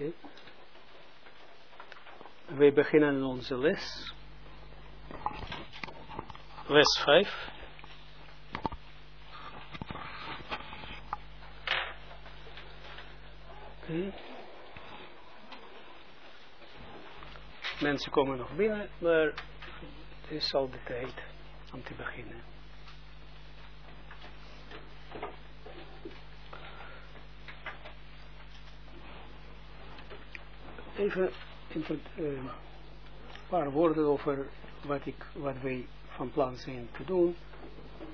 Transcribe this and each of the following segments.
Okay. We beginnen onze les. Les 5. Okay. Mensen komen nog binnen, maar het is al de tijd om te beginnen. Even een uh, paar woorden over wat, ik, wat wij van plan zijn te doen.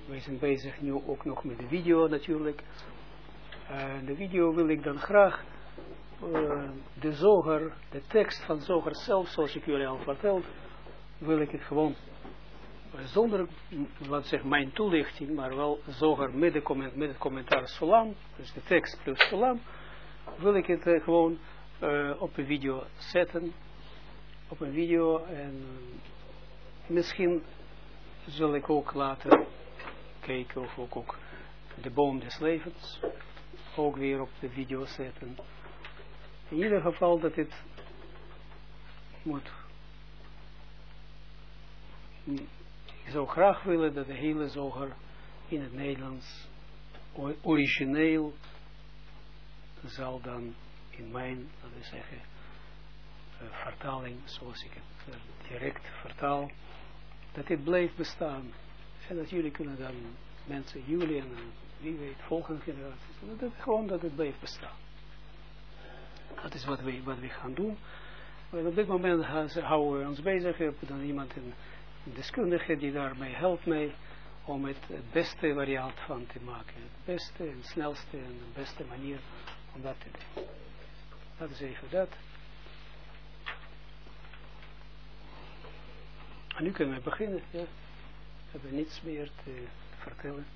Wij zijn bezig nu ook nog met de video natuurlijk. Uh, de video wil ik dan graag uh, de zoger, de tekst van zoger zelf, zoals ik jullie al verteld, wil ik het gewoon zonder, wat zeg mijn toelichting, maar wel zoger met, de comment, met het commentaar Solam, dus de tekst plus Solam, wil ik het gewoon uh, op een video zetten, op een video en misschien zal ik ook later kijken of ook, ook de boom des levens ook weer op de video zetten. In ieder geval dat het moet. Ik zou graag willen dat de hele zoger in het Nederlands origineel zal dan in mijn, laten we zeggen, uh, vertaling, zoals ik het uh, direct vertaal, dat dit blijft bestaan. En dat jullie kunnen dan mensen, jullie en wie weet, volgende generaties, dat het, gewoon dat het blijft bestaan. Dat is wat we, wat we gaan doen. Maar op dit moment houden we ons bezig. We hebben dan iemand, een, deskundige, die daarmee helpt mij om het, het beste variant van te maken. Het beste en snelste en de beste manier om dat te doen. Dat is even dat. En nu kunnen we beginnen. Ja. We hebben niets meer te vertellen.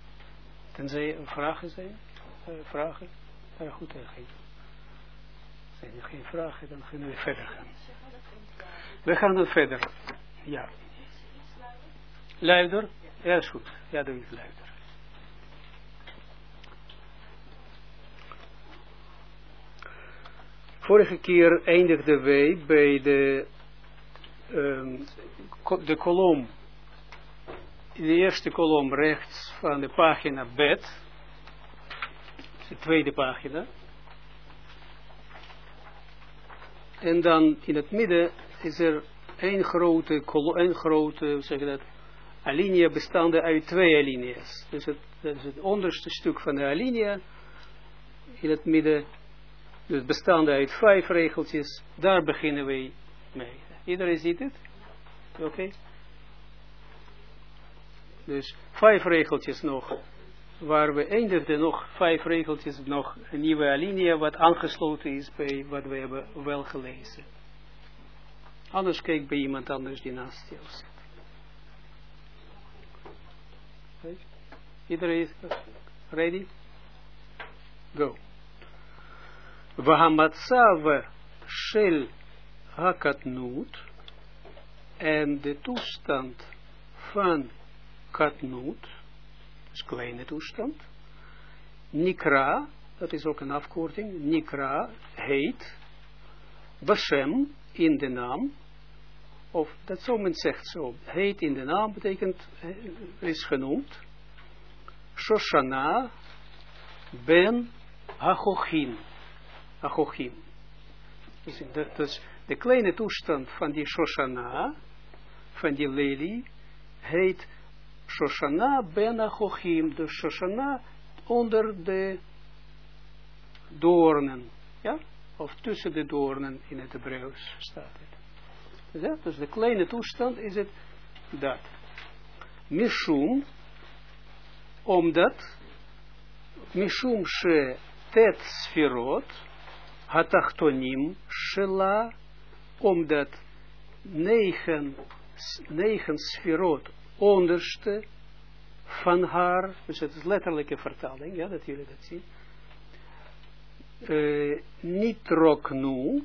Tenzij er vragen zijn. Uh, vragen. Ja, goed, er geen. Zijn er geen vragen, dan kunnen we verder gaan. We gaan dan verder. Ja. Luider? Ja, is goed. Ja, doe ik luider. Vorige keer eindigden wij bij de, um, de kolom, de eerste kolom rechts van de pagina bed, de tweede pagina. En dan in het midden is er een grote, een grote, hoe zeg je dat, alinea bestaande uit twee alinea's. Dus het, is het onderste stuk van de alinea, in het midden dus bestaande uit vijf regeltjes, daar beginnen wij mee. Iedereen ziet het? Oké? Okay. Dus vijf regeltjes nog, waar we eindigden nog vijf regeltjes, nog een nieuwe alinea wat aangesloten is bij wat we hebben wel gelezen. Anders kijk bij iemand anders die naast jou zit. Iedereen is ready? Go. Wahamatsav shel hakatnut en de toestand van katnut, dus kleine toestand, nikra, dat is ook een afkorting, nikra heet, Bashem in de naam, of dat zo men zegt zo, heet in de naam betekent, is genoemd, Shoshana ben Hachochin. Achochim. Dus, dus de kleine toestand van die Shoshana, van die lelie, heet Shoshana ben Achochim. Dus Shoshana onder de doornen. Ja? Of tussen de doornen in het Hebreeuws staat het. Dus, ja? dus de kleine toestand is het dat. Mishum, omdat, Mishum she tet sfirot, Hatachtonim Shela, omdat negen, negen sferot onderste van haar, dus het is letterlijke vertaling, ja, dat jullie dat zien, uh, niet roknu,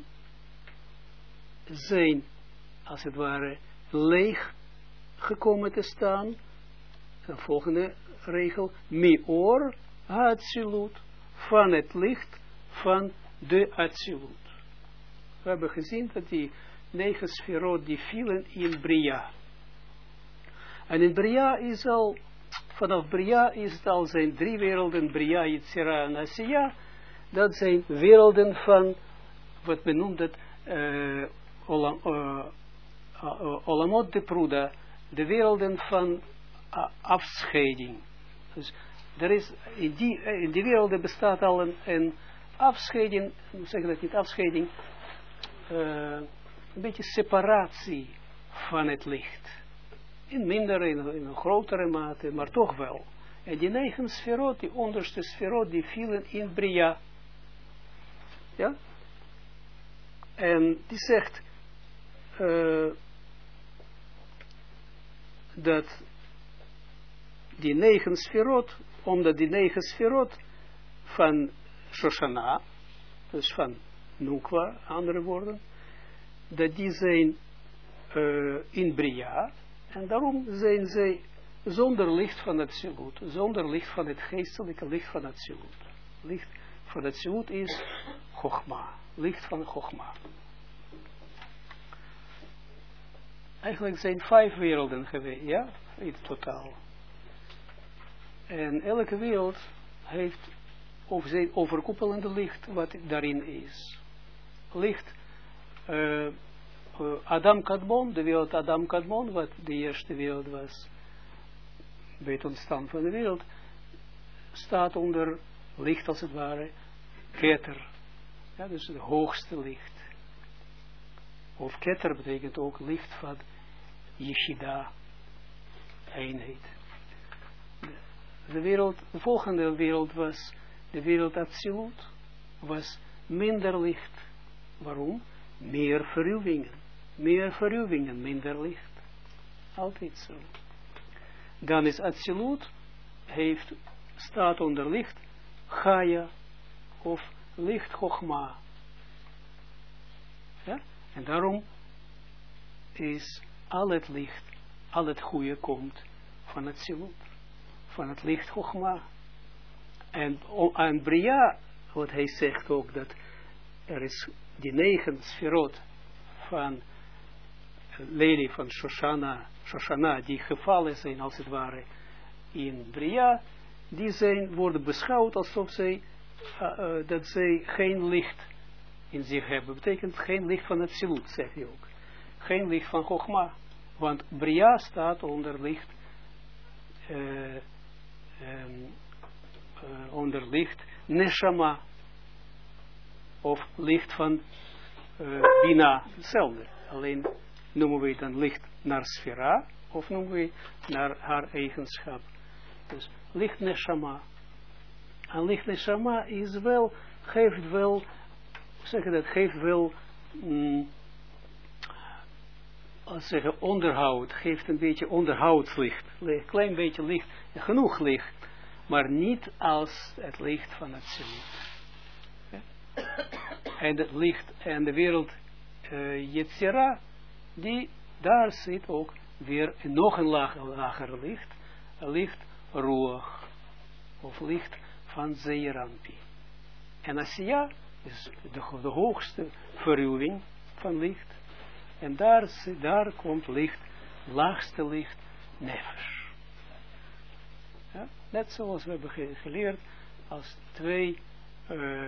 zijn, als het ware, leeg gekomen te staan, de volgende regel, mior, hatsilut, van het licht van de Atsilut. We hebben gezien dat die negen sferot die vielen in Bria. En in Bria is al, vanaf Bria is al zijn drie werelden, Bria, Yitzira en Asiya. Dat zijn werelden van, wat men noemt het, Olam, uh, uh, Olamot de Pruda, de werelden van afscheiding. Dus er is, in die, in die werelden bestaat al een, een afscheiding, hoe zeg dat niet, afscheiding, een beetje separatie van het licht. In minder, in, in, een grotere mate, maar toch wel. En die negen sferot, die onderste sferot, die vielen in Bria. Ja? En die zegt uh, dat die negen sferot, omdat die negen sferot van Shoshana, dus van Nukwa, andere woorden, dat die zijn uh, in Bria, en daarom zijn zij zonder licht van het Zilut, zonder licht van het geestelijke licht van het Zilut. Licht van het Zilut is Chogma, licht van Chogma. Eigenlijk zijn vijf werelden geweest, ja, in totaal. En elke wereld heeft of zijn overkoepelende licht wat daarin is. Licht, uh, Adam Kadmon, de wereld Adam Kadmon, wat de eerste wereld was, bij het ontstaan van de wereld, staat onder licht als het ware, keter. Ja, dus het hoogste licht. Of keter betekent ook licht van Yeshida, eenheid. De, wereld, de volgende wereld was, de wereld absoluut, was minder licht. Waarom? Meer verruwingen. Meer verruwingen, minder licht. Altijd zo. Dan is absoluut, heeft, staat onder licht, Gaia, of licht Chogma. Ja? En daarom is al het licht, al het goede komt van het zilut, van het licht Chogma. En aan Bria, wat hij zegt ook, dat er is die negen sferot van Lely van Shoshana, Shoshana, die gevallen zijn als het ware in Bria, die zijn, worden beschouwd alsof zij, uh, dat zij geen licht in zich hebben. Betekent geen licht van het silut, zegt hij ook. Geen licht van Chogma. Want Bria staat onder licht, uh, um, onder licht Neshama. Of licht van Bina, hetzelfde. Alleen noemen we dan licht naar sfera, of noemen we naar haar eigenschap. Dus licht neshama. En licht neshama is wel, geeft wel, zeg dat, geeft wel, mm, zeggen, onderhoud, geeft een beetje onderhoudslicht, een klein beetje licht, genoeg licht, maar niet als het licht van het zilut. En het licht en de wereld uh, Yetzira, die, daar zit ook weer nog een lager, lager licht, licht roeg, of licht van Zeerampi. En Asiya is de, hoogste verruwing van licht, en daar, daar komt licht, laagste licht, nefesh. Net zoals we hebben geleerd, als twee uh,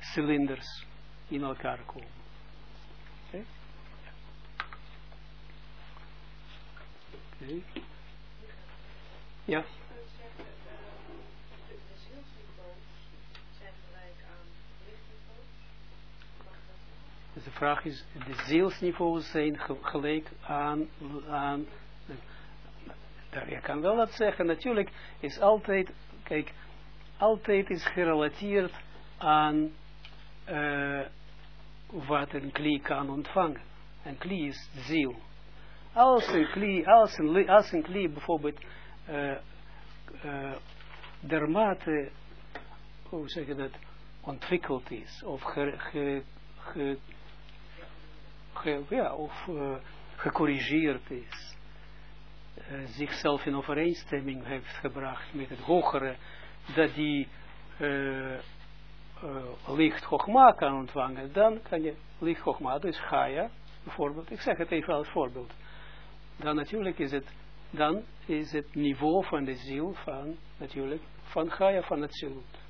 cilinders in elkaar komen. Okay? Okay. Ja. Dus de vraag is, de zielsniveaus zijn gelijk aan, aan je kan wel dat zeggen, natuurlijk is altijd, kijk, altijd is gerelateerd aan uh, wat een klie kan ontvangen. Een klie is ziel. Als een klie, als een, als een klie bijvoorbeeld uh, uh, dermate, zeg je dat, ontwikkeld is, of ge, ge, ge, ge ja, of gecorrigeerd is, uh, zichzelf in overeenstemming heeft gebracht met het hogere, dat die uh, licht Chogma kan ontvangen, dan kan je licht Chogma, dus Gaia, bijvoorbeeld, ik zeg het even als voorbeeld, dan natuurlijk is het, dan is het niveau van de ziel van, natuurlijk, van Gaia van het zilut.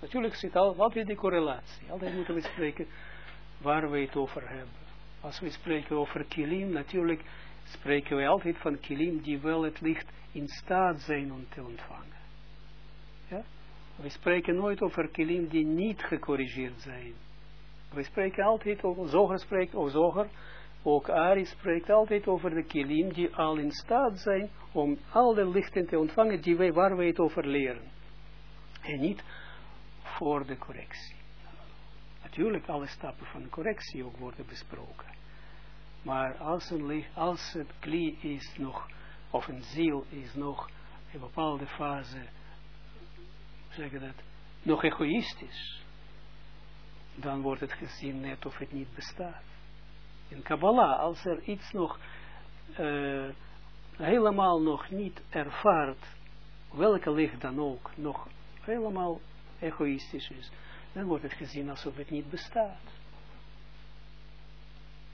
Natuurlijk zit al, altijd die correlatie, altijd moeten we spreken waar we het over hebben. Als we spreken over kilim, natuurlijk spreken we altijd van kilim die wel het licht in staat zijn om te ontvangen. Ja? We spreken nooit over kilim die niet gecorrigeerd zijn. We spreken altijd over, Zoger spreekt, of Zoger, ook Ari spreekt altijd over de kilim die al in staat zijn om al de lichten te ontvangen die wij, waar wij het over leren. En niet voor de correctie. Natuurlijk, alle stappen van de correctie ook worden besproken. Maar als, een, als het kli is nog, of een ziel is nog in een bepaalde fase, zeg dat, nog egoïstisch, dan wordt het gezien net of het niet bestaat. In Kabbalah, als er iets nog uh, helemaal nog niet ervaart, welke licht dan ook, nog helemaal egoïstisch is, dan wordt het gezien alsof het niet bestaat.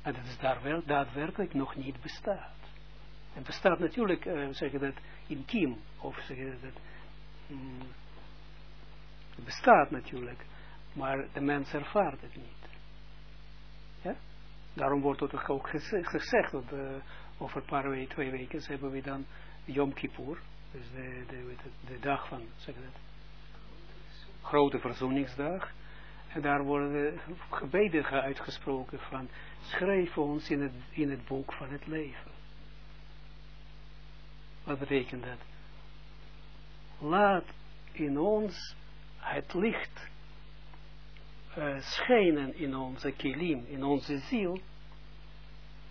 En dat is daar daadwerkelijk nog niet bestaat. Het bestaat natuurlijk, uh, zeg je dat, intiem, of zeg je dat, mm, het bestaat natuurlijk, maar de mens ervaart het niet. Ja? Daarom wordt het ook gezegd, dat uh, over een paar weken, twee weken, hebben we dan Yom Kippur, dus de, de, de, dag van, zeg dat, grote verzoeningsdag. En daar worden gebeden uitgesproken van, schrijf ons in het, in het boek van het leven. Wat betekent dat? Laat in ons het licht uh, schijnen in onze kilim, in onze ziel.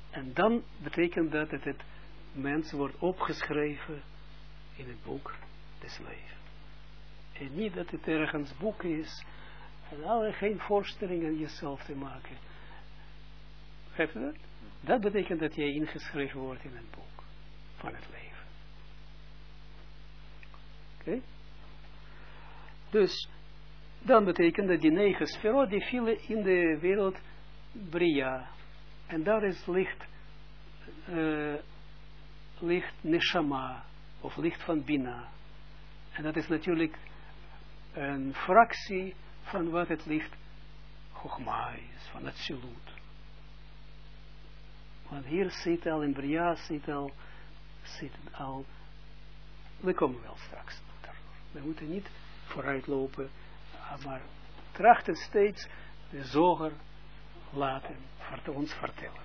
En dan betekent dat dat het mens wordt opgeschreven in het boek des levens. En niet dat het ergens boek is. Alle, geen voorstellingen jezelf te maken. Begrijp je dat? Dat betekent dat jij ingeschreven wordt in het boek van het leven. Oké? Dus, dan betekent dat die negen sferot, die vielen in de wereld Bria. En daar is licht, uh, licht Neshama, of licht van Bina. En dat is natuurlijk een fractie van wat het licht Chogma is, van het Silut. Want hier zit al, in Bria zit al, zit al, we komen wel straks. We moeten niet vooruitlopen, maar trachten steeds de zoger laten ons vertellen.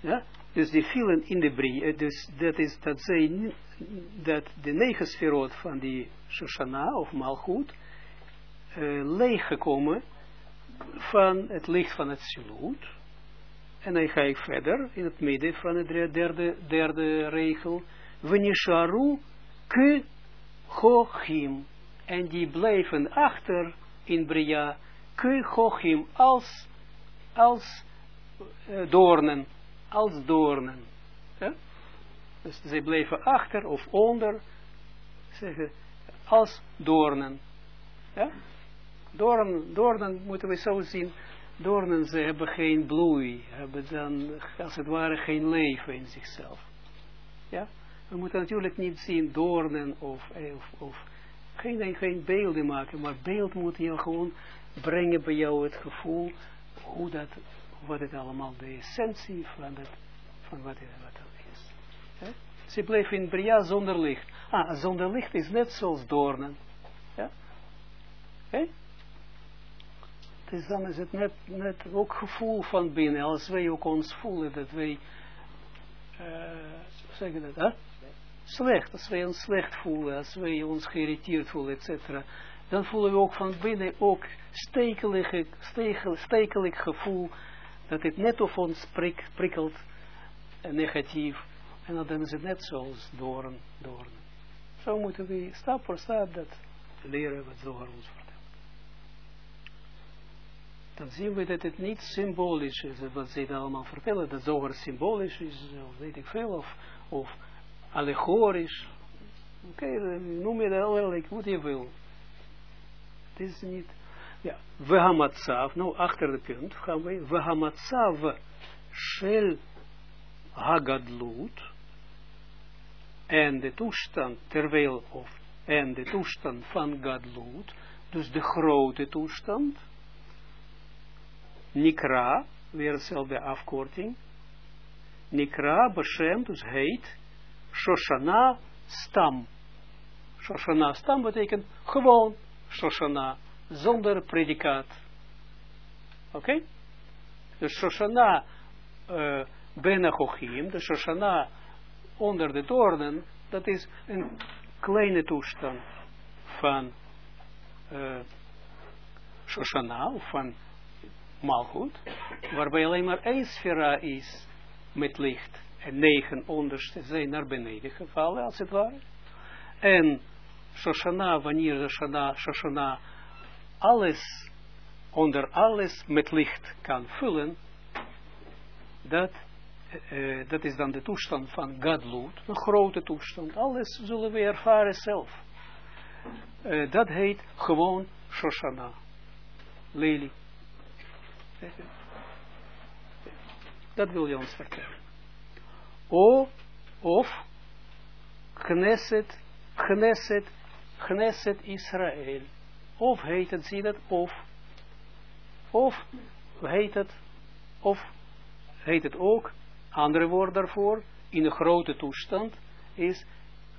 Ja, dus die vielen in de brie, dus dat is dat zij, dat de negen van die Shoshana of Malchut, uh, leeggekomen van het licht van het Silut. En dan ga ik verder in het midden van de derde, derde regel. Venisharu ke hochim. En die blijven achter in Bria ke hochim als, als uh, doornen. Als doornen. Dus zij blijven achter of onder. Zeggen, als doornen. Ja? Doornen, moeten we zo zien. Doornen, ze hebben geen bloei. Hebben dan, als het ware, geen leven in zichzelf. Ja? We moeten natuurlijk niet zien doornen of, of, geen, geen beelden maken. Maar beeld moet je gewoon brengen bij jou het gevoel. Hoe dat, wat het allemaal, de essentie van, het, van wat, het, wat is. Ze bleef in Bria zonder licht. Ah, zonder licht is net zoals doornen. Ja? Oké? Dus dan is het net, net ook gevoel van binnen. Als wij ook ons voelen dat wij, uh, zeggen dat, hè? Slecht. Als wij ons slecht voelen, als wij ons geïrriteerd voelen, etc. Dan voelen we ook van binnen ook stekelig, stekelig gevoel dat het net op ons prik, prikkelt, negatief. En dan is het net zoals doorn, doorn. Zo moeten we stap voor stap dat leren wat Zohar ons. Dan zien we dat het niet symbolisch is, wat ze allemaal vertellen, dat Zohar symbolisch is, of weet ik veel, of, allegorisch. Oké, okay, noem je dat wat je wil. Het is niet, Ja, we hamatzav, nou achter de punt gaan we, hamatzav shel hagadlut, en de toestand, terwijl, of, en de toestand van gadlut, dus de grote toestand, nikra, weer dezelfde afkorting, nikra, beshem, dus heet, shoshana, stam. Shoshana, stam betekent gewoon Shoshana, zonder predicaat. Oké? Okay? Dus Shoshana, uh, ben Achochim, de Shoshana onder de doornen, dat is een kleine toestand van uh, Shoshana, of van Malchut, waarbij alleen maar één sfera is met licht en negen onderste zijn naar beneden gevallen, als het ware. En Shoshana, wanneer de Shoshana, Shoshana alles, onder alles met licht kan vullen, dat uh, dat is dan de toestand van Gadlut, een grote toestand. Alles zullen we ervaren zelf. Uh, dat heet gewoon Shoshana. Lely. Dat wil je ons vertellen. O, of Knesset, Knesset, Knesset Israël. Of heet het, zie dat, of. Of heet het, of heet het ook andere woord daarvoor, in een grote toestand, is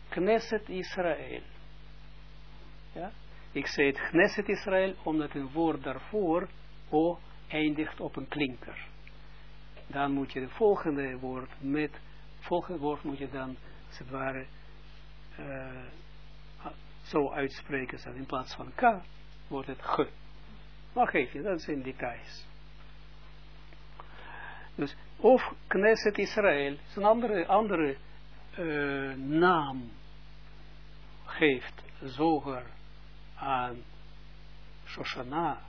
Knesset Israël. Ja? Ik zei het Knesset Israël, omdat een woord daarvoor O eindigt op een klinker. Dan moet je het volgende woord met, volgende woord moet je dan, als het ware, uh, zo uitspreken. Dat in plaats van K, wordt het G. Maar geef je, dat zijn details. Dus of Knesset Israël, is een andere, andere uh, naam geeft zoger aan Shoshana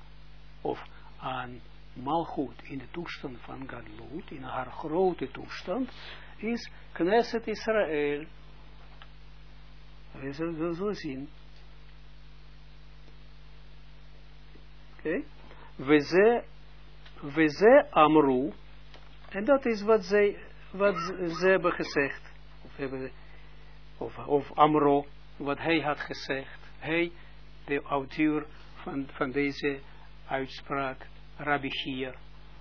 of aan Malchut in de toestand van Gadlut, in haar grote toestand, is Knesset Israël. We zullen zo zien. Oké. Okay. We ze amru, en dat is wat, zij, wat ze hebben gezegd. Of, hebben, of, of Amro, wat hij had gezegd. Hij, de auteur van, van deze uitspraak, Rabbi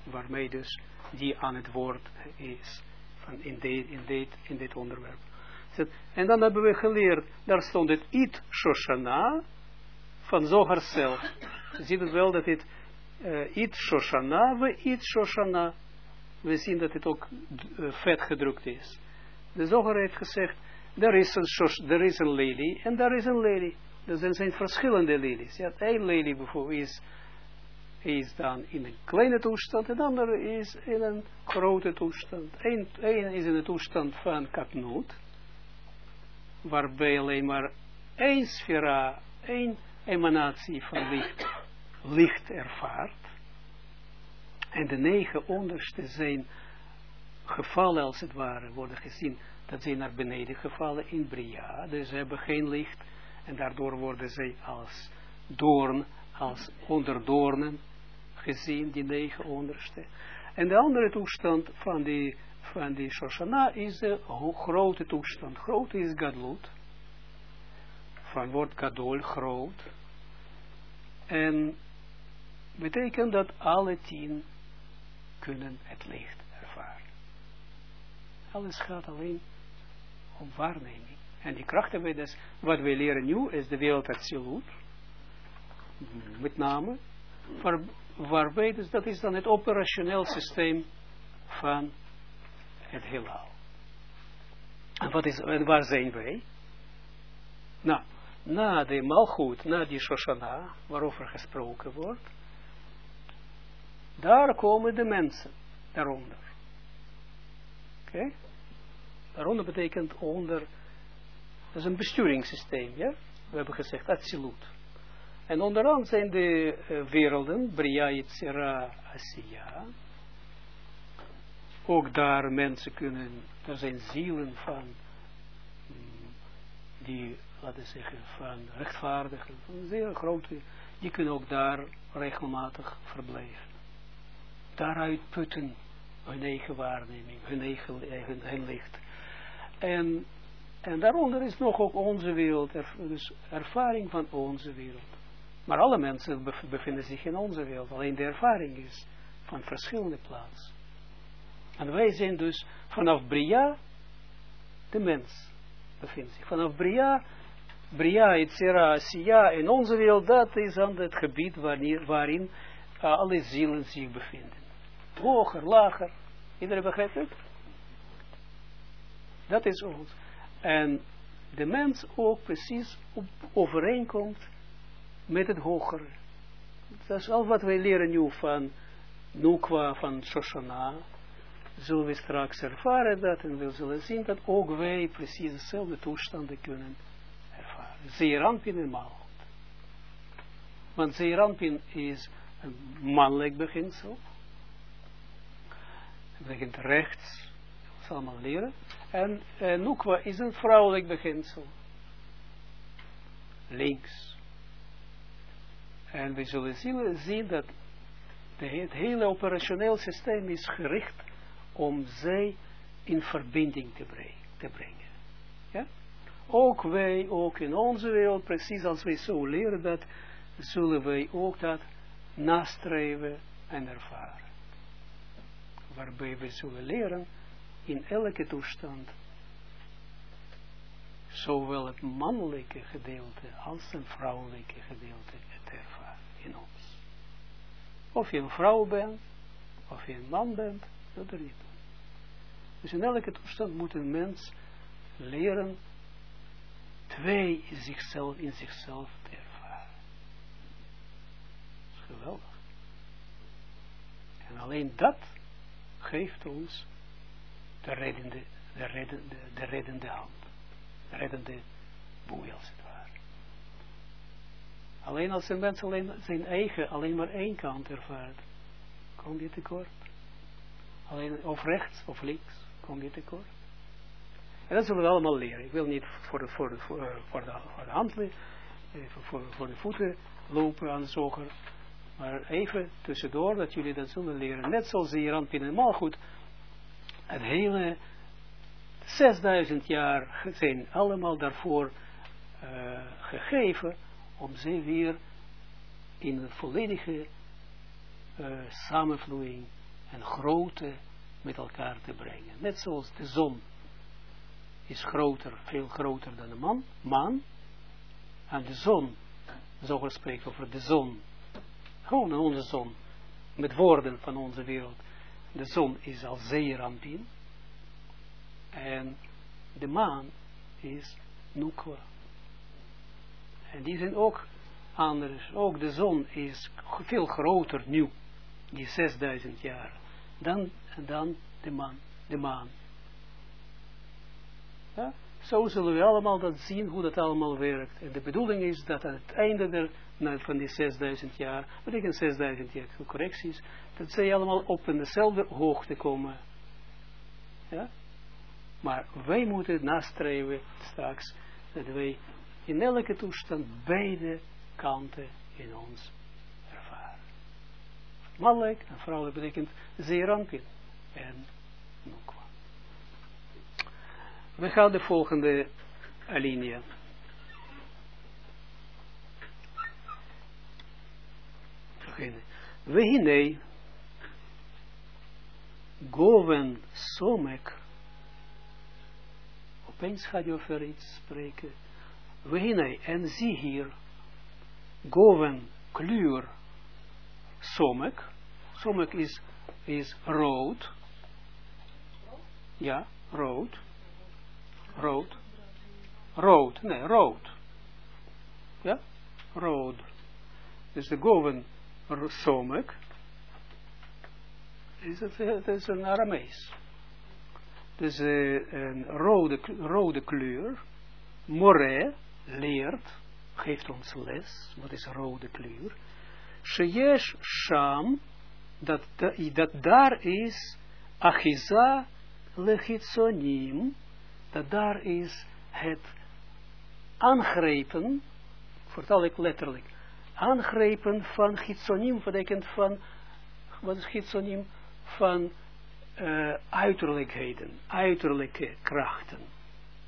waarmee dus die aan het woord is van in, de, in, dit, in dit onderwerp. En dan hebben we geleerd, daar stond het It Shoshana van Zohar zelf. Ziet het wel dat het uh, It Shoshana, we It Shoshana we zien dat het ook uh, vet gedrukt is. De zoger heeft gezegd, er is een, er is een lelie en daar is een. Dus er zijn verschillende lelies. Ja, één lelie bijvoorbeeld is, is dan in een kleine toestand en de andere is in een grote toestand. Eén, is in de toestand van katnoot, waarbij alleen maar één sfera, één emanatie van licht, licht ervaart. En de negen onderste zijn gevallen als het ware, worden gezien dat zij naar beneden gevallen in Bria. Dus ze hebben geen licht en daardoor worden zij als doorn, als onderdoornen gezien, die negen onderste. En de andere toestand van die, van die Shoshana is de grote toestand. Groot is Gadlut. Van woord Gadol, groot. En betekent dat alle tien kunnen het licht ervaren. Alles gaat alleen om waarneming. En die krachten, dus, wat wij leren nu, is de wereld absoluut. Met name. Waarbij, dus dat is dan het operationeel systeem van het heelal. En wat is, en waar zijn wij? Nou, na de malgoed, na die Shoshana, waarover gesproken wordt, daar komen de mensen daaronder. Oké? Okay? Daaronder betekent onder, dat is een besturingssysteem, ja? We hebben gezegd, absoluut. En onderaan zijn de uh, werelden, Bria, Yitzira, Asiya. Ook daar mensen kunnen, er zijn zielen van, mm, die, laten we zeggen, van rechtvaardigen, van zeer grote, die kunnen ook daar regelmatig verblijven. Daaruit putten hun eigen waarneming, hun eigen, hun, licht. En, en daaronder is nog ook onze wereld, dus ervaring van onze wereld. Maar alle mensen bevinden zich in onze wereld, alleen de ervaring is van verschillende plaatsen. En wij zijn dus vanaf Bria, de mens bevindt zich. Vanaf Bria, Bria, Itzera, Sia, in onze wereld, dat is dan het gebied waarin, waarin uh, alle zielen zich bevinden. Hoger, lager, iedereen begrijpt het? Dat is ons. En de mens ook precies overeenkomt met het hogere. Dat is al wat wij leren nu van Nukwa, van Shoshana, zullen we straks ervaren dat en we zullen zien dat ook wij precies dezelfde toestanden kunnen ervaren. Zeerampin en Malchut. Want Zeerampin is een mannelijk beginsel. Het begint rechts, dat zal allemaal leren. En uh, Nukwa is een vrouwelijk beginsel. Links. En we zullen zien, dat het hele operationeel systeem is gericht om zij in verbinding te, te brengen. Ja? Ook wij, ook in onze wereld, precies als wij zo leren dat, zullen wij ook dat nastreven en ervaren. Waarbij we zullen leren in elke toestand zowel het mannelijke gedeelte als het vrouwelijke gedeelte in ons. Of je een vrouw bent, of je een man bent, dat er niet dus in elke toestand moet een mens leren twee zichzelf, in zichzelf te ervaren. Dat is geweldig. En alleen dat geeft ons de reddende, de reddende, de reddende hand. De reddende boei als het. Alleen als een mens alleen zijn eigen, alleen maar één kant ervaart, kom je tekort. Alleen of rechts of links kom je tekort. En dat zullen we allemaal leren. Ik wil niet voor de, voor de, voor, de, voor de, voor de hand, voor, voor de voeten lopen aan de zoger. Maar even tussendoor dat jullie dat zullen leren. Net zoals hier aan helemaal goed. Het hele 6000 jaar zijn allemaal daarvoor uh, gegeven om ze weer in een volledige uh, samenvloeiing en grote met elkaar te brengen. Net zoals de zon is groter, veel groter dan de man, man. En de zon, zo spreken over de zon, gewoon onze zon, met woorden van onze wereld. De zon is al zeerampin. En de maan is Nukwa. En die zijn ook anders. Ook de zon is veel groter nu, die 6000 jaar dan, dan de man, de maan. Ja? Zo zullen we allemaal dat zien, hoe dat allemaal werkt. En de bedoeling is dat aan het einde der, nou, van die 6000 jaar, betekent 6000 jaar correcties, dat zij allemaal op dezelfde hoogte komen. Ja? Maar wij moeten nastreven straks, dat wij in elke toestand beide kanten in ons Mannelijk en vrouwelijk betekent zeerampin en nukwa. We gaan de volgende alinea. Beginnen. Wehine Goven Somek. Opeens gaat je over iets spreken. Wehine, en zie hier. Goven, kleur somek. Somek is, is rood. Ja, rood. Rood. Rood, nee, rood. Ja, rood. Dus de goven somek. Is het, het is een Aramees. Dus uh, een rode, rode kleur. More leert, geeft ons les. Wat is rode kleur? Sheyesh Sham, dat, dat daar is Achiza Lechitsonim, dat daar is het aangrepen, vertaal ik letterlijk, aangrepen van gitsonim, betekent van, wat is gitsonim? Van uh, uiterlijkheden, uiterlijke krachten.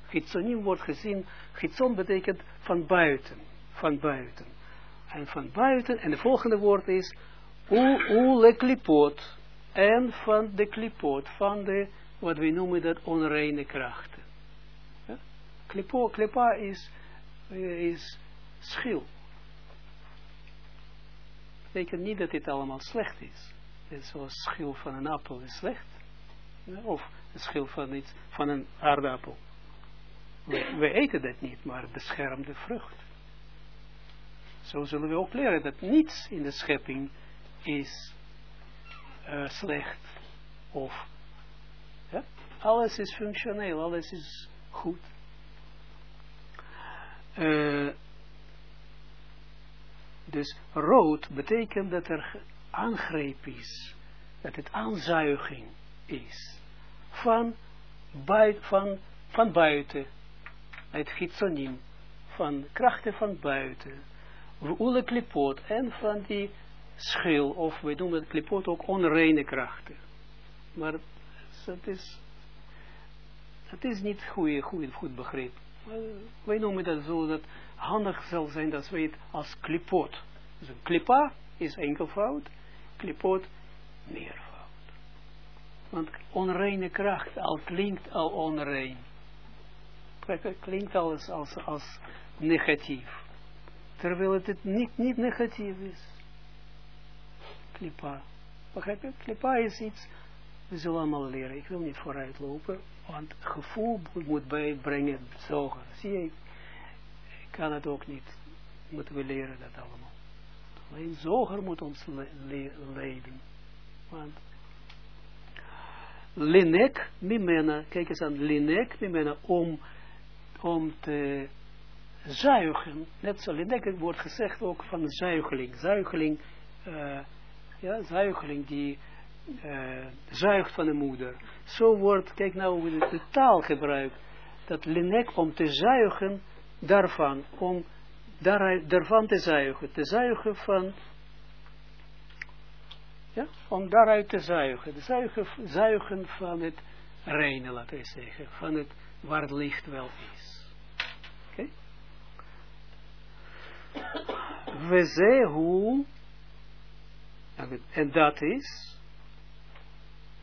Gitsonim wordt gezien, gitson betekent van buiten, van buiten. En van buiten, en het volgende woord is, u, le klipot, en van de klipot, van de, wat we noemen dat onreine krachten. Ja? Klipo, is, is schil. Betekent niet dat dit allemaal slecht is. Is zoals schil van een appel is slecht. Of het schil van, iets, van een aardappel. We, eten dat niet, maar het beschermt de vrucht. Zo zullen we ook leren dat niets in de schepping is uh, slecht. Of alles is functioneel, alles is goed. Uh, dus rood betekent dat er aangreep is. Dat het aanzuiging is. Van, van, van buiten. Het gitsonim. Van krachten van buiten. Ule klipot. En van die schil. Of we noemen het klipot ook onreine krachten. Maar dat is, dat is niet goed, goed, goed begrepen. Wij noemen dat zo dat handig zal zijn dat we het als klipot. Dus klipa is enkelvoud, klipot meervoud. Want onreine kracht al klinkt al onrein. Klinkt alles als, als negatief. Terwijl het niet, niet negatief is. Klipa. Begrijp je? Klipa is iets, we zullen allemaal leren. Ik wil niet vooruit lopen, want gevoel moet bijbrengen, zogen. Zie je, ik kan het ook niet. Moeten we leren dat allemaal. Alleen zoger moet ons le le leiden. Want linek mimena, kijk eens aan, linek mimena, om, om te zuigen, net zo linek wordt gezegd ook van zuigeling, zuigeling, uh, ja, zuigeling die uh, zuigt van de moeder. Zo wordt, kijk nou hoe de, de taal gebruikt, dat linek om te zuigen daarvan, om daar, daarvan te zuigen, te zuigen van, ja, om daaruit te zuigen, de zuigen, zuigen van het reine, laten we zeggen, van het waar het licht wel is. Oké? We hoe, en dat is,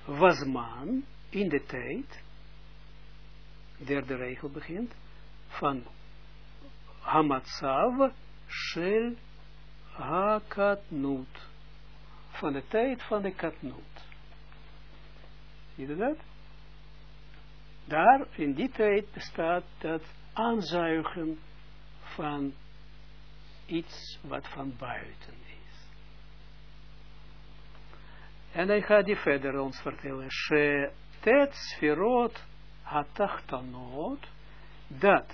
was man in de tijd, derde regel begint, van Hamatsav Shel Hakatnut. Van de tijd van de katnut. Zie je dat? Daar, in die tijd, bestaat dat aanzuigen van iets wat van buiten is. En hij gaat die verder ons vertellen. She tet sferot hatachtanot, dat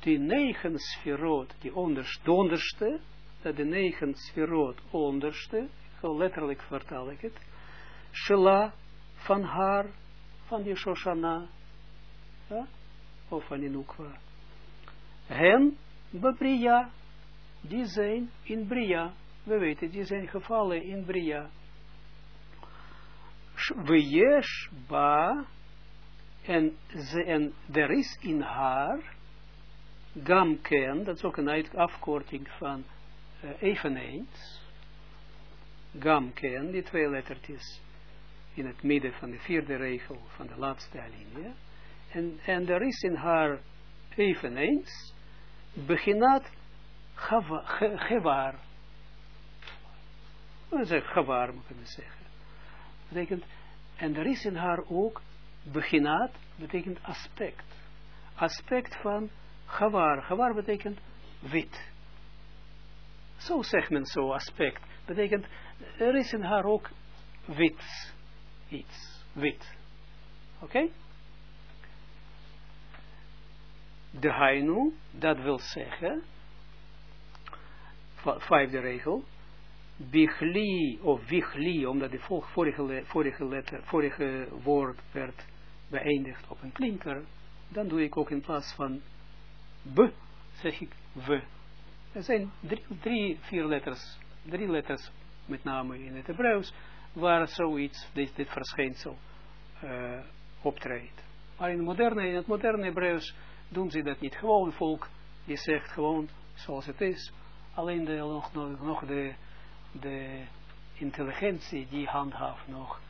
die negen sferot, die onderste, dat de negen sferot onderste, zo letterlijk vertaal ik het, Shela van haar, van die Shoshana, of van die Nukwa. Hen, Bria, die zijn in Bria, we weten, die zijn gevallen in Bria. Weyesh ba, en, ze, en er is in haar, Gamken, dat is ook een afkorting van uh, eveneens. Gamken, die twee lettertjes in het midden van de vierde regel van de laatste alinea. En, en er is in haar eveneens beginat gewaar. Dat is gewaar, moet ik zeggen. Betekent, en er is in haar ook beginat, betekent aspect. Aspect van Gavar. Gavar betekent wit. Zo zegt men zo aspect. Betekent, er is in haar ook wit. Iets. Wit. Oké? De hainu, dat wil zeggen, vijfde regel, bichli of wichli, omdat de vorige, vorige, letter, vorige woord werd beëindigd op een klinker, dan doe ik ook in plaats van b, zeg ik we. Er zijn drie, drie, vier letters, drie letters, met name in het Hebreeuws, waar zoiets, dit, dit verschijnsel, uh, optreedt. Maar in, moderne, in het moderne Hebreeuws doen ze dat niet. Gewoon volk, die zegt gewoon zoals het is. Alleen de, nog, nog de, de intelligentie die handhaaft nog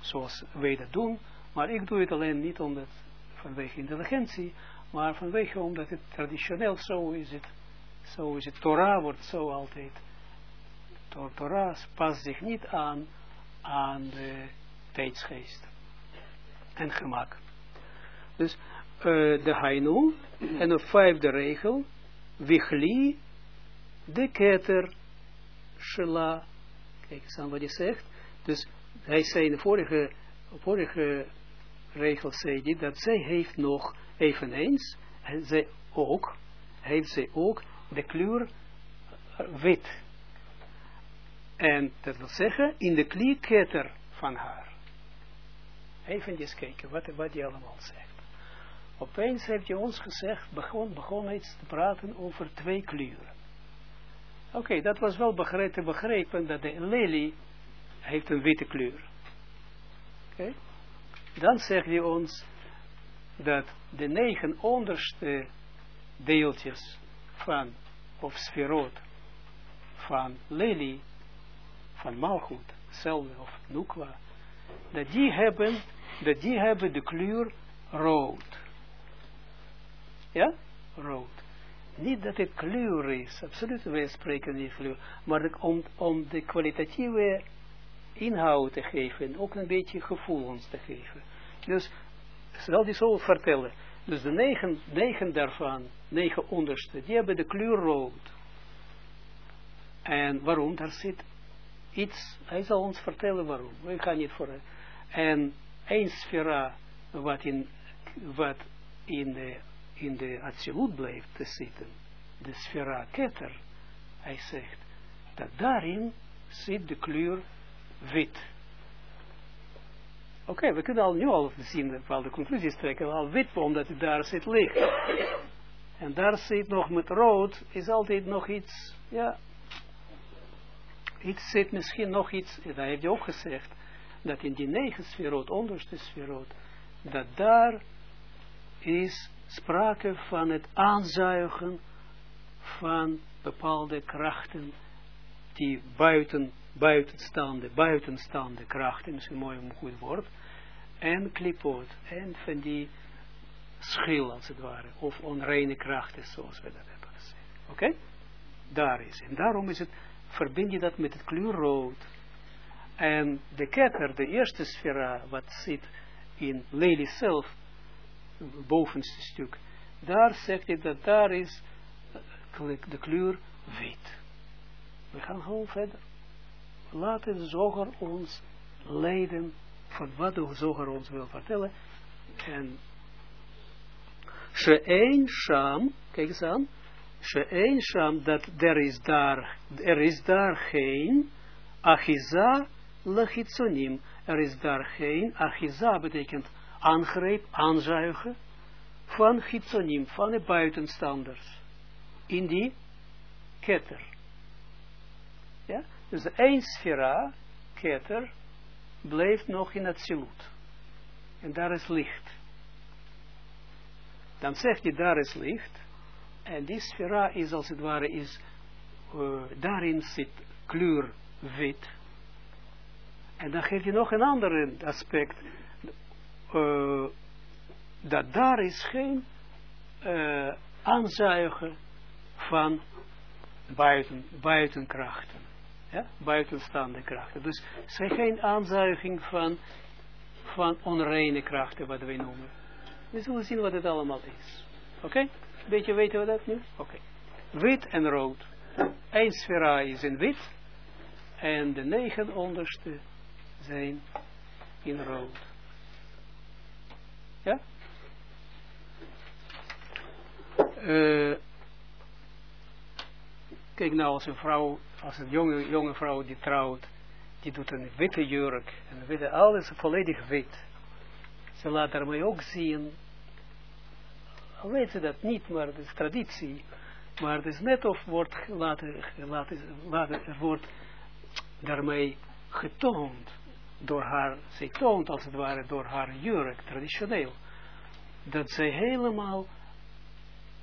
zoals wij dat doen. Maar ik doe het alleen niet omdat vanwege intelligentie, maar vanwege omdat het traditioneel zo is het. Zo is het. Torah wordt zo altijd. Torah past zich niet aan aan de tijdsgeest en gemak. Dus uh, de Hainu en de vijfde regel, Wichli, de keter, Shela. Kijk eens aan wat hij zegt. Dus hij zei in de vorige, vorige regel, zei hij, dat zij heeft nog eveneens, en zij ook, heeft zij ook de kleur wit. En dat wil zeggen, in de klierketter van haar. Even kijken wat, wat hij allemaal zegt. Opeens heeft hij ons gezegd, begon, begon iets te praten over twee kleuren. Oké, dat was wel begrepen, begrijpen dat de lelie heeft een witte kleur. Oké. Dan zegt hij ons dat de negen onderste deeltjes van, of sferot, van lelie, van malgoed, zelf of nukwa, dat die hebben, dat die hebben de kleur rood. Ja? Rood. Niet dat het kleur is, absoluut, wij spreken niet kleur, maar om, om de kwalitatieve inhoud te geven, ook een beetje gevoelens te geven. Dus, zal die zo vertellen. Dus de negen, negen daarvan, negen onderste, die hebben de kleur rood. En waarom? Daar zit iets, hij zal ons vertellen waarom. We gaan niet voor. En één sfera, wat in, wat in de, in de absolute blijft te zitten, de sfera ketter, hij zegt, dat daarin zit de kleur wit. Oké, we kunnen al nu al zien, wel de conclusies trekken, al wit, omdat daar zit licht. En daar zit nog met rood, is altijd nog iets, ja, iets zit misschien nog iets, dat heeft hij ook gezegd, dat in die negen sferot, onderste sferot, dat daar is sprake van het aanzuigen van bepaalde krachten die buiten, buitenstaande, buitenstaande krachten, mooi een goed woord, en klipoot, en van die schil als het ware, of onreine krachten, zoals we dat hebben gezegd. Oké? Daar is. En daarom is het verbind je dat met het kleur rood. En de ketter, de eerste sfera, wat zit in Lely zelf, bovenste stuk, daar zegt hij dat daar is de kleur wit. We gaan gewoon verder. Laten zoger ons leiden van wat de zoger ons wil vertellen. En She'ein Sham, kijk eens aan, She'ein sham, dat er is daar, er is daar geen achiza lechitsonim. Er is daar geen achiza, betekent aangreep, aanzuigen, van chitsonim, van de buitenstanders. In die ketter. Ja? Dus één sfera, ketter, blijft nog in het silut. En daar is licht. Dan zegt hij, daar is licht. En die sfera is als het ware, is, uh, daarin zit kleur wit. En dan geeft hij nog een ander aspect. Uh, dat daar is geen uh, aanzuigen van buiten, buitenkrachten. Buitenstaande krachten. Dus zijn geen aanzuiging van, van onreine krachten, wat wij noemen. We zullen zien wat het allemaal is. Oké? beetje weten we dat nu? Oké. Wit en rood. Eén sfera is in wit. En de negen onderste zijn in rood. Uh, kijk nou als een vrouw, als een jonge, jonge vrouw die trouwt, die doet een witte jurk, en witte, alles volledig wit. Ze laat daarmee ook zien al weet ze dat niet, maar het is traditie, maar het is net of wordt wordt daarmee getoond, door haar, zij toont als het ware door haar jurk, traditioneel, dat zij helemaal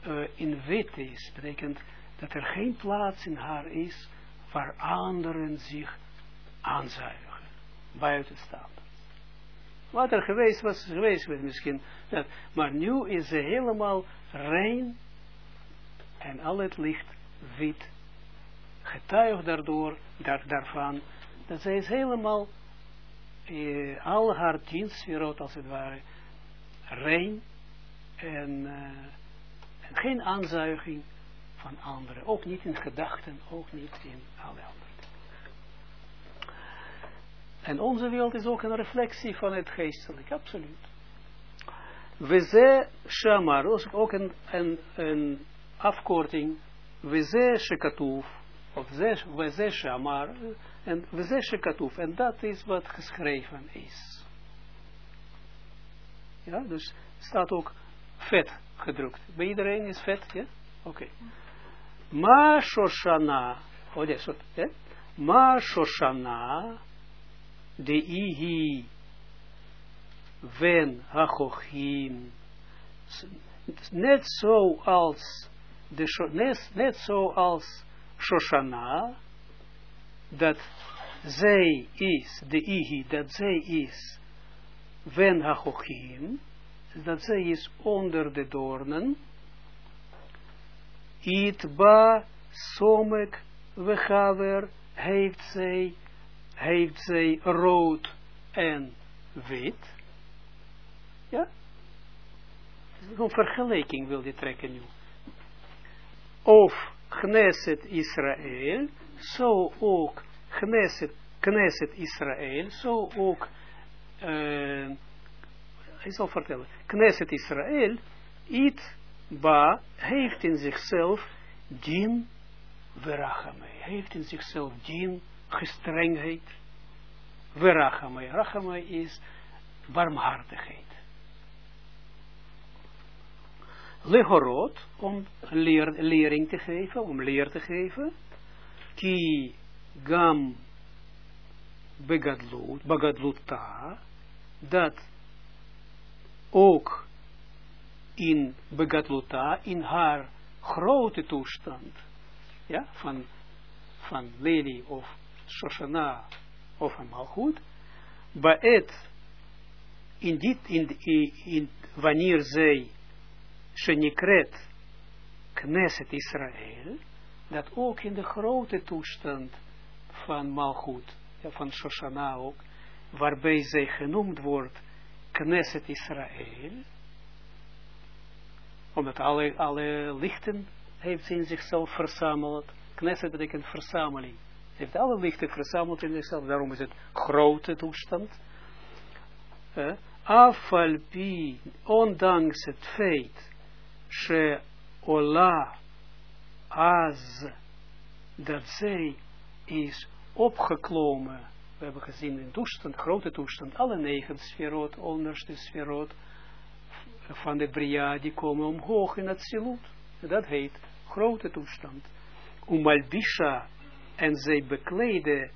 uh, in wit is, betekent dat er geen plaats in haar is waar anderen zich aanzuigen, buiten staan. Wat er geweest was, geweest misschien, dat, maar nu is ze helemaal rein en al het licht wit, getuigd daardoor, daar, daarvan, dat zij is helemaal, eh, al haar dienstwereld als het ware, rein en, uh, en geen aanzuiging van anderen. Ook niet in gedachten, ook niet in alle anderen. En onze wereld is ook een reflectie van het geestelijke, absoluut. We ze shamar, ook een, een, een afkorting, we ze shekatuf, of we ze shamar, en we ze shekatuf, en dat is wat geschreven is. Ja, dus staat ook vet gedrukt. Bij iedereen is vet, ja? Oké. Okay. Ma Shoshana, oh ja, soort, ja? Ma Shoshana, de ihi, ven hachochim, net zo als, de, net, net zo als Shoshana, dat zij is, de ihi, dat zij is, ven hachochim, dat zij is onder de doornen, Itba somek wechaver heeft zij, heeft zij rood en wit. Ja? Een vergelijking wil je trekken nu. Of Knesset Israël, zo ook Knesset, Knesset Israël, zo ook, uh, ik zal vertellen, Knesset Israël, it Ba heeft in zichzelf din verachamei. Heeft in zichzelf din gestrengheid. Verachamei. Rachamei is warmhartigheid. Lehorot, om leer, lering te geven, om leer te geven. Ki gam begadlut, begadluta, dat ook in Begatluta, in haar grote toestand, ja, van, van Lely of Shoshana of een Malchut, Baet, in dit, in, in, in wanneer zij Shenikret Knesset Israël, dat ook in de grote toestand van Malchut, van Shoshana ook, waarbij zij genoemd wordt Knesset Israël, omdat alle, alle lichten heeft in zichzelf verzameld. Knesset betekent verzameling. Heeft alle lichten verzameld in zichzelf. Daarom is het grote toestand. Afalpi, ondanks het feit, she ola az, dat zij is opgeklommen. We hebben gezien in toestand, grote toestand, alle negen sferot, onderste sferot, van de Bria, die komen omhoog in het silut. Dat heet grote toestand. Umalbisha, en zij bekleden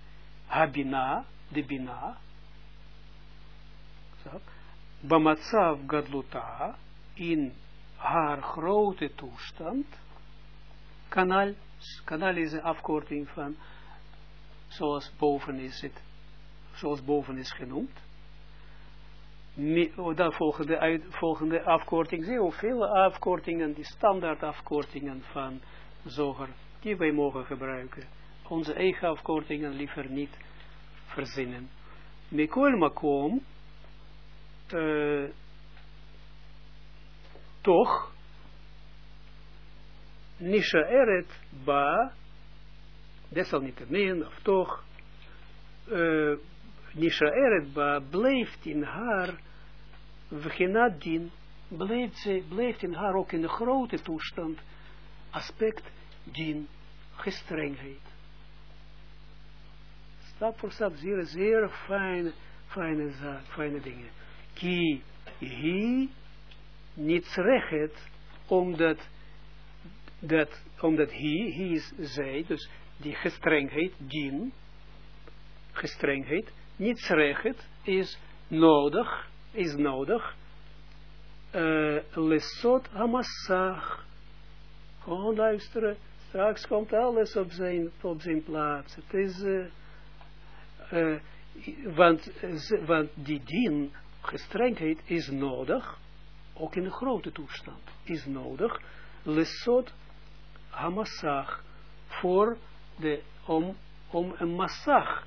Habina, de Bina, Bamatsav Gadluta, in haar grote toestand, kanal, kanal is een afkorting van, zoals boven is het, zoals boven is genoemd, Oh, dan volgende, uit, volgende afkorting, heel veel afkortingen, die standaard afkortingen van zoger, die wij mogen gebruiken. Onze eigen afkortingen liever niet verzinnen. Mikol makom, uh, toch, Nisha Eret ba, desalniettemin, of toch, uh, Nisha Eret ba, blijft in haar Vgenat din, blijft, blijft in haar ook in de grote toestand, aspect din, gestrengheid. Stap voor stap, zeer, zeer fijne, fijne zaak, fijne dingen. Ki, hi, niet rechet, omdat, dat, omdat hij, hij is zij, dus die gestrengheid, din, gestrengheid, niet recht is nodig, is nodig, uh, lesot hamassach. Gewoon luisteren, straks komt alles op zijn, op zijn plaats. Het is, uh, uh, want, want die dien, gestrengheid, is nodig, ook in een grote toestand, is nodig, lesot hamassach, voor de, om, om een massag,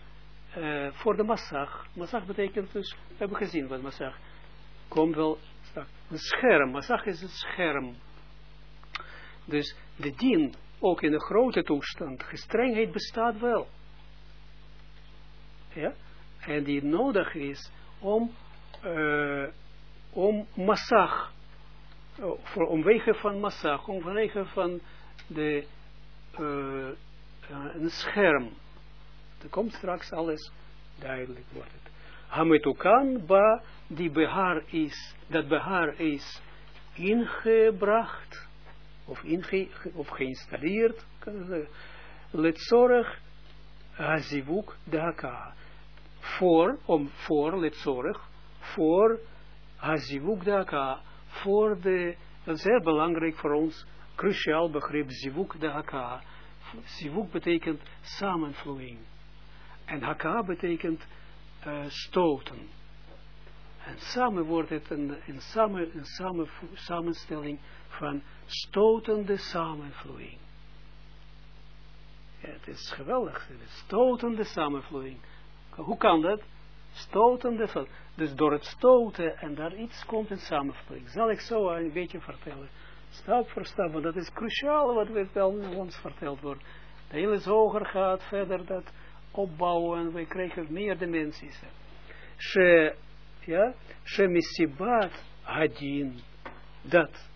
uh, voor de massag. Massag betekent dus, we hebben gezien wat massag, komt wel een scherm, massag is een scherm. Dus de dien, ook in een grote toestand, gestrengheid bestaat wel. Ja? En die nodig is om, uh, om massag, uh, voor omwege van massag, omwege van de, een scherm. Er komt straks alles duidelijk wordt het. Hametukan ba, die behaar is, dat behaar is ingebracht, of, inge, of geïnstalleerd, let zorg, hazivuk daka, voor, om, voor, let zorg, voor hazivuk daka, voor de, dat is heel belangrijk voor ons, cruciaal begrip zivuk daka. Zivuk betekent samenvloeiing. En haka betekent uh, stoten. En samen wordt het een, een, samen, een samen, samenstelling van stotende samenvloeiing. Het is geweldig. Stotende samenvloeiing. Hoe kan dat? Stotende, dus door het stoten en daar iets komt in samenvloeiing. Zal ik zo een beetje vertellen. Stap voor stap, want dat is cruciaal wat we wel ons verteld wordt. De hele zoger gaat verder dat opbouwen en we krijgen meer dimensies. She, ja, she misibat hadin, dat,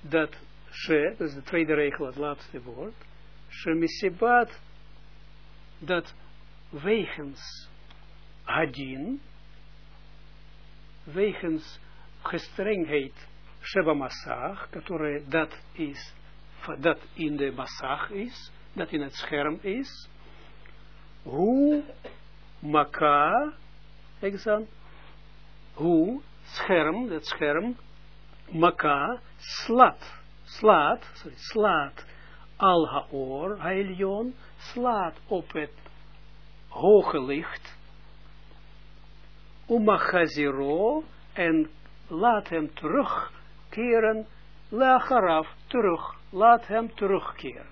dat, she, dat is de tweede regel, het laatste woord, she misibat, dat wegens hadin, wegens gestrengheid, Sheba Massach, dat is, dat in de Massach is, dat in het scherm is, hoe maka, kijk dan, hoe scherm, dat scherm, maka, slat, slaat, sorry, slaat, al haor, haelion, slaat op het hoge licht, umachaziro, en laat hem terugkeren, lacharaf, terug, laat hem terugkeren.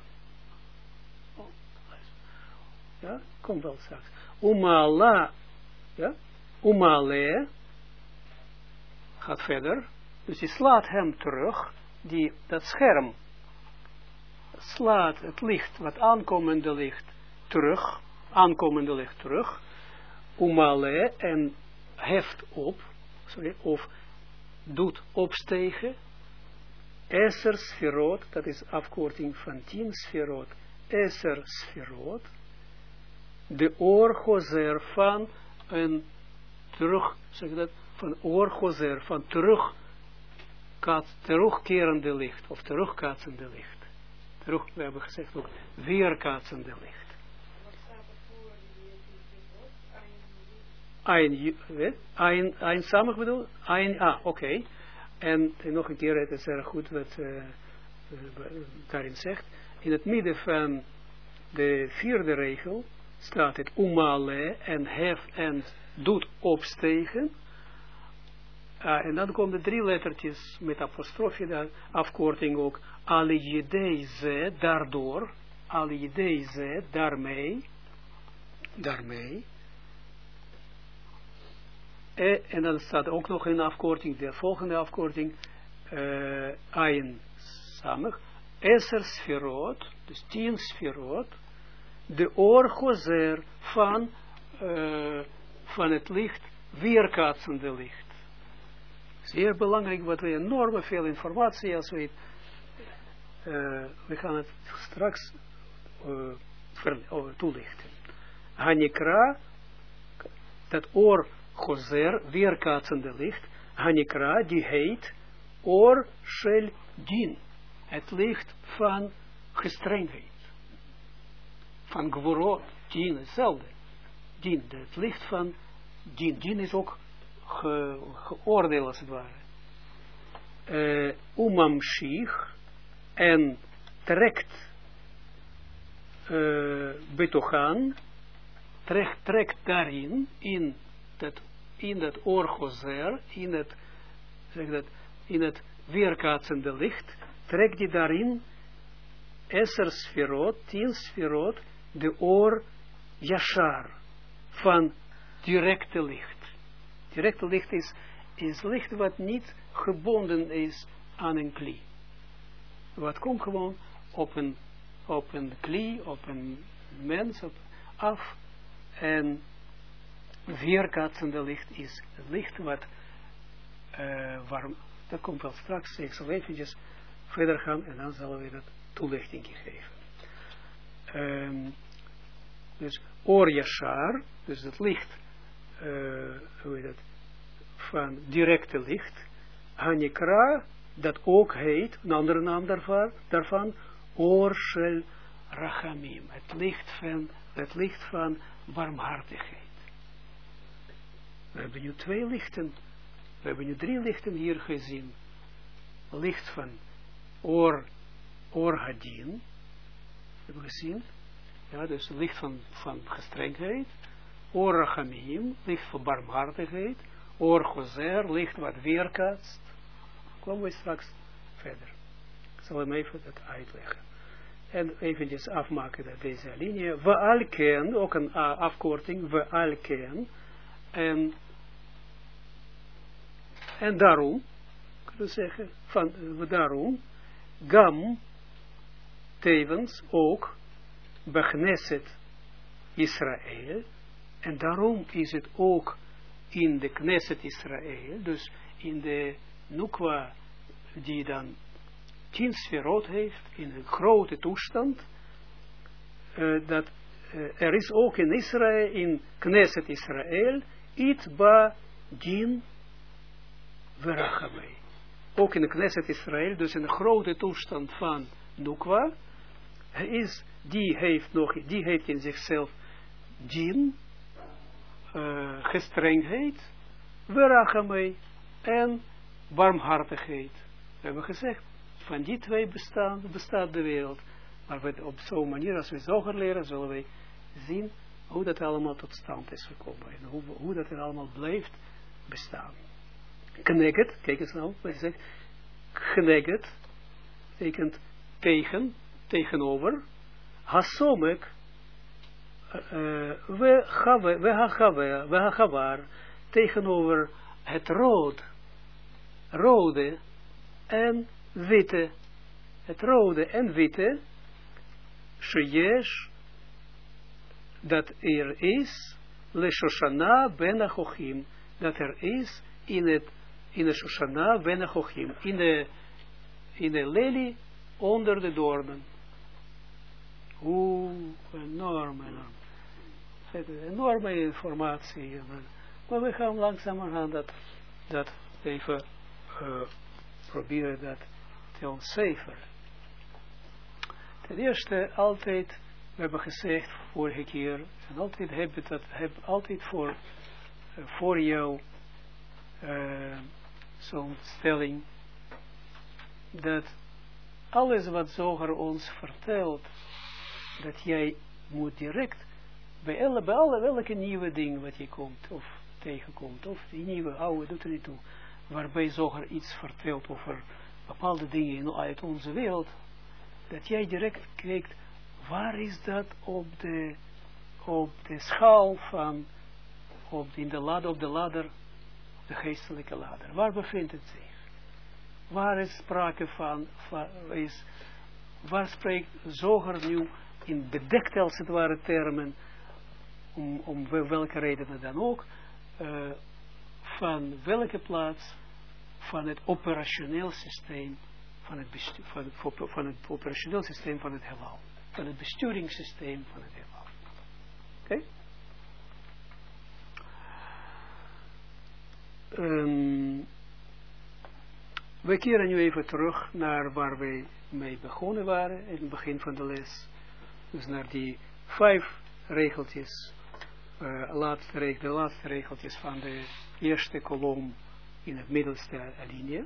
Ja, komt wel straks. Umala, ja, umale, gaat verder. Dus je slaat hem terug, die, dat scherm, slaat het licht, wat aankomende licht, terug, aankomende licht terug, umale, en heft op, sorry, of doet opstegen, Esser sferot, dat is afkorting van tien sferot, sferot, de oorgozer van een terug, zeg dat, van oorgozer, van terug, terugkerende licht, of terugkaatsende licht. Terug, we hebben gezegd ook, weerkaatsende licht. Ein, ein, bedoel? Ein, ah, oké. En, nog een keer, het is erg goed wat uh, Karin zegt. In het midden van de vierde regel, staat het umale en hef en doet opstegen. Uh, en dan komen de drie lettertjes met apostrofje, dan afkorting ook, ze, daardoor, ze, daarmee, daarmee. E, en dan staat ook nog een afkorting, de volgende afkorting, uh, Ayin Samig, dus tien Sferot, de oorgozer van, uh, van het licht, weerkaatsende licht. Zeer belangrijk, wat we enorm veel informatie, als we, uh, we gaan het straks uh, toelichten. Hanikra, dat oorgozer, weerkaatsende licht, Hanikra, die heet or shel din. Het licht van gestrengheid. Van gvorot, din, hetzelfde. Din, het licht van din. Din is ook ge, geoordeeld als het ware. Uh, en trekt uh, trekt, trekt daarin, in dat, in dat orgozer, in het, zeg dat, in het weerkaatsende licht, trekt die daarin esser sferot, tien sferot, de oor yashar, van directe licht. Directe licht is, is licht wat niet gebonden is aan een klie. Wat komt gewoon op een, op een klie, op een mens op, af en weerkaatsende licht is licht wat uh, warm, dat komt wel straks, ik zal eventjes verder gaan en dan zullen we dat toelichting geven. Um, dus Or Yashar, dus het licht, uh, hoe heet het, van directe licht, Hanikra, dat ook heet, een andere naam daarvan, daarvan Rachamim, het licht van, het licht van warmhartigheid. We hebben nu twee lichten, we hebben nu drie lichten hier gezien. Licht van Or, Or Hadin, hebben we gezien, ja, dus licht van, van gestrengheid, Or Rachamim, licht van barmhartigheid, Or Gozer, licht wat weerkaatst, komen we straks verder. Ik zal hem even dat uitleggen. En eventjes afmaken dat deze linie. We alken, ook een afkorting, we alken. En, en daarom, kunnen zeggen, van, we daarom, gam, tevens ook, begneset Israël. En daarom is het ook in de Knesset Israël, dus in de Nukwa, die dan tien sferot heeft, in een grote toestand, uh, dat uh, er is ook in Israël, in Knesset Israël, itba din verachamei. Ook in de Knesset Israël, dus in een grote toestand van Nukwa, is, die heeft nog, die heeft in zichzelf din, uh, gestrengheid, verachamei en warmhartigheid. We hebben gezegd, van die twee bestaan, bestaat de wereld. Maar op zo'n manier, als we zoger leren, zullen we zien hoe dat allemaal tot stand is gekomen. En hoe, hoe dat er allemaal blijft bestaan. Connected, kijk eens nou, wat zegt. Connected, betekent tegen, tegenover. Hasomek, we gaan we gaan tegenover het rood rode en witte. Het rode en witte, sheyesh, dat er is, le Shoshana ben Achochim, dat er is in het, in de Shoshana ben Achochim, in de, in de lelie onder de doornen. Oeh, enorm, enorm. Enorme informatie. Maar we gaan langzamerhand dat, dat even uh, proberen dat te ontcijferen. Ten eerste, altijd, we hebben gezegd vorige keer, en altijd heb ik dat, heb altijd voor, uh, voor jou uh, zo'n stelling, dat alles wat Zoger ons vertelt, dat jij moet direct bij, alle, bij alle, welke nieuwe ding wat je komt, of tegenkomt, of die nieuwe, oude, doet er niet toe, waarbij Zoger iets vertelt over bepaalde dingen uit onze wereld, dat jij direct kijkt, waar is dat op de, op de schaal van, op, in de ladder, op de ladder, de geestelijke ladder, waar bevindt het zich? Waar is sprake van, van is, waar spreekt Zoger nu in bedekte als het ware termen, om, om welke redenen dan ook, uh, van welke plaats van het operationeel systeem van het, bestuur, van, het, van het operationeel systeem van het heelal. Van het besturingssysteem van het heelal. Oké? Um, we keren nu even terug naar waar we mee begonnen waren, in het begin van de les. Dus naar die vijf regeltjes, uh, laatste de laatste regeltjes van de eerste kolom in het middelste alinea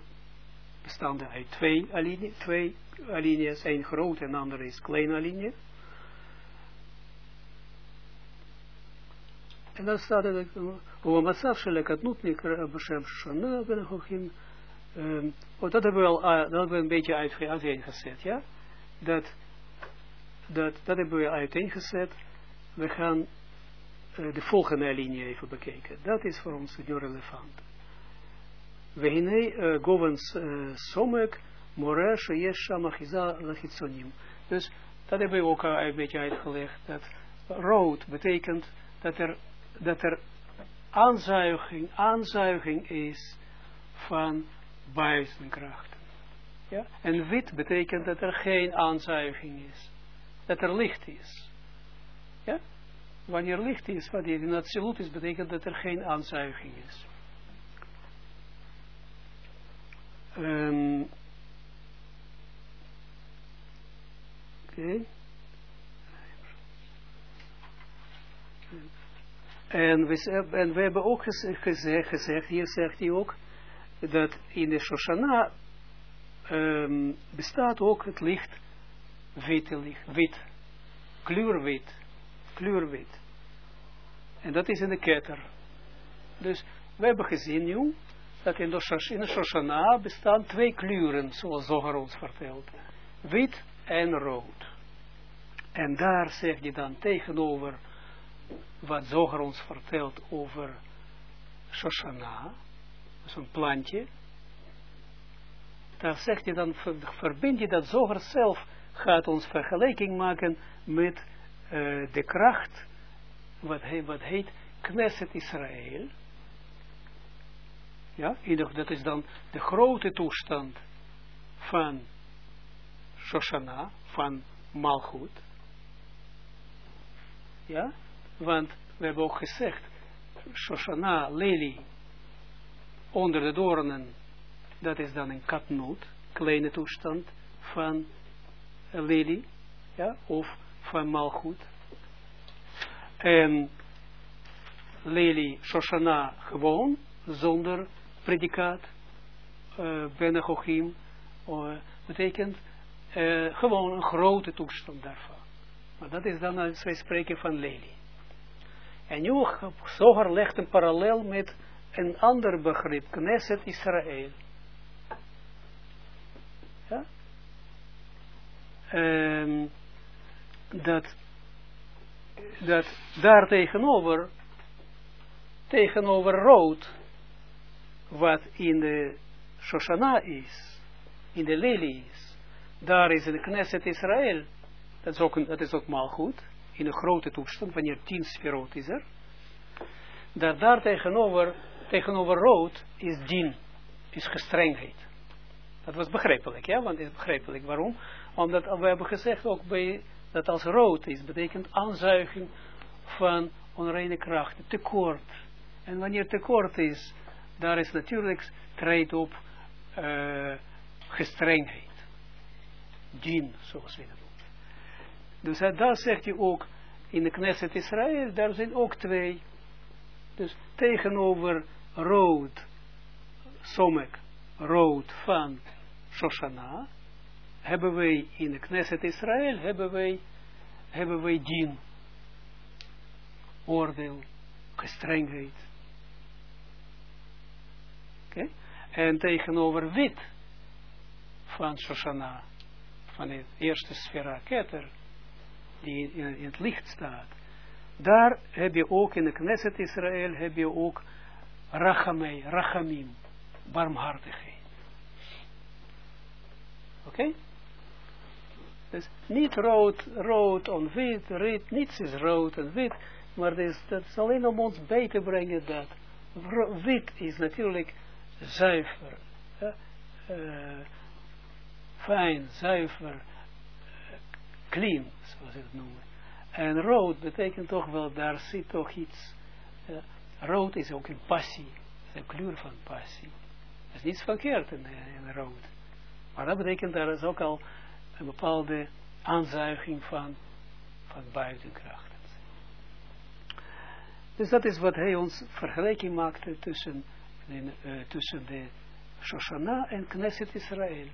bestaande uit twee, aline, twee alinea's, één groot en andere is kleine alinea. En dan staat er, hoe massaf shelek het nutnik beshem shana ben. Ehm, oh, dat hebben we al ah, dat hebben we een beetje uiteengezet, ja? Dat, dat, dat hebben we uiteengezet. We gaan eh, de volgende alinea even bekijken. Dat is voor ons nu relevant. Вейней Govens Somek Moresh Yesha Machiza Lachitsonim. Dus dat hebben we ook een beetje uitgelegd. Dat rood betekent dat er, dat er aanzuiging, aanzuiging is van buitenkrachten. Ja? En wit betekent dat er geen aanzuiging is. Dat er licht is. Ja? Wanneer licht is, wat in absoluut is, betekent dat er geen aanzuiging is. Okay. En we, en we hebben ook gezegd, gezegd, hier zegt hij ook, dat in de Shoshana um, bestaat ook het licht, witte licht, wit, kleurwit, kleurwit. En dat is in de ketter. Dus we hebben gezien nu, dat in de, in Shoshana bestaan twee kleuren, zoals Zohar ons vertelt. Wit en rood. En daar zegt hij dan tegenover wat Zoger ons vertelt over Shoshana, zo'n plantje, daar zegt hij dan, verbind je dat Zoger zelf gaat ons vergelijking maken met uh, de kracht, wat, he, wat heet Knesset Israël. Ja, dat is dan de grote toestand van Shoshana, van Malchut. Ja, want we hebben ook gezegd, Shoshana, Lely, onder de doornen, dat is dan een katnoot, kleine toestand van Lely, ja, of van Malchut. En Lely, Shoshana, gewoon, zonder predicaat, uh, Benechochim, uh, betekent uh, gewoon een grote toestand daarvan. Maar dat is dan als wij spreken van Lely. En nu Zohar legt een parallel met een ander begrip, Knesset Israël. Ja? Um, dat, dat daar tegenover, tegenover rood, wat in de Shoshana is, in de Lely is, daar is in Knesset Israël, dat is ook, dat is ook mal goed, in een grote toestand, wanneer tien sferot is er, dat daar tegenover, tegenover rood is dien, is gestrengheid. Dat was begrijpelijk, ja, want het is begrijpelijk. Waarom? Omdat we hebben gezegd ook bij, dat als rood is, betekent aanzuiging van onreine krachten, tekort. En wanneer tekort is, daar is natuurlijk treedt op uh, gestrengheid. Dien, zoals we dat dus daar zegt hij ook, in de Knesset Israël, daar zijn ook twee. Dus tegenover rood, somek, rood van Shoshana, hebben wij in de Knesset Israël, hebben wij, hebben wij dien, oordeel, gestrengheid. Okay? En tegenover wit van Shoshana, van de eerste sfera ketter, die in, het licht staat. Daar heb je ook in de Knesset Israël, heb je ook rachamei, rachamim, barmhartigheid. Oké? Dus niet rood, rood en wit, wit, niets is rood en wit, maar dat is, dat is alleen om ons bij te brengen dat wit is natuurlijk zuiver, uh, fijn, zuiver, clean, zoals ze het noemen. En rood betekent toch wel, daar zit toch iets, uh, rood is ook een passie, een kleur van passie. Er is niets verkeerd in, in rood. Maar dat betekent dat er is ook al een bepaalde aanzuiging van, van buitenkrachten. Dus dat is wat hij ons vergelijking maakte tussen, uh, tussen de Shoshana en Knesset Israël.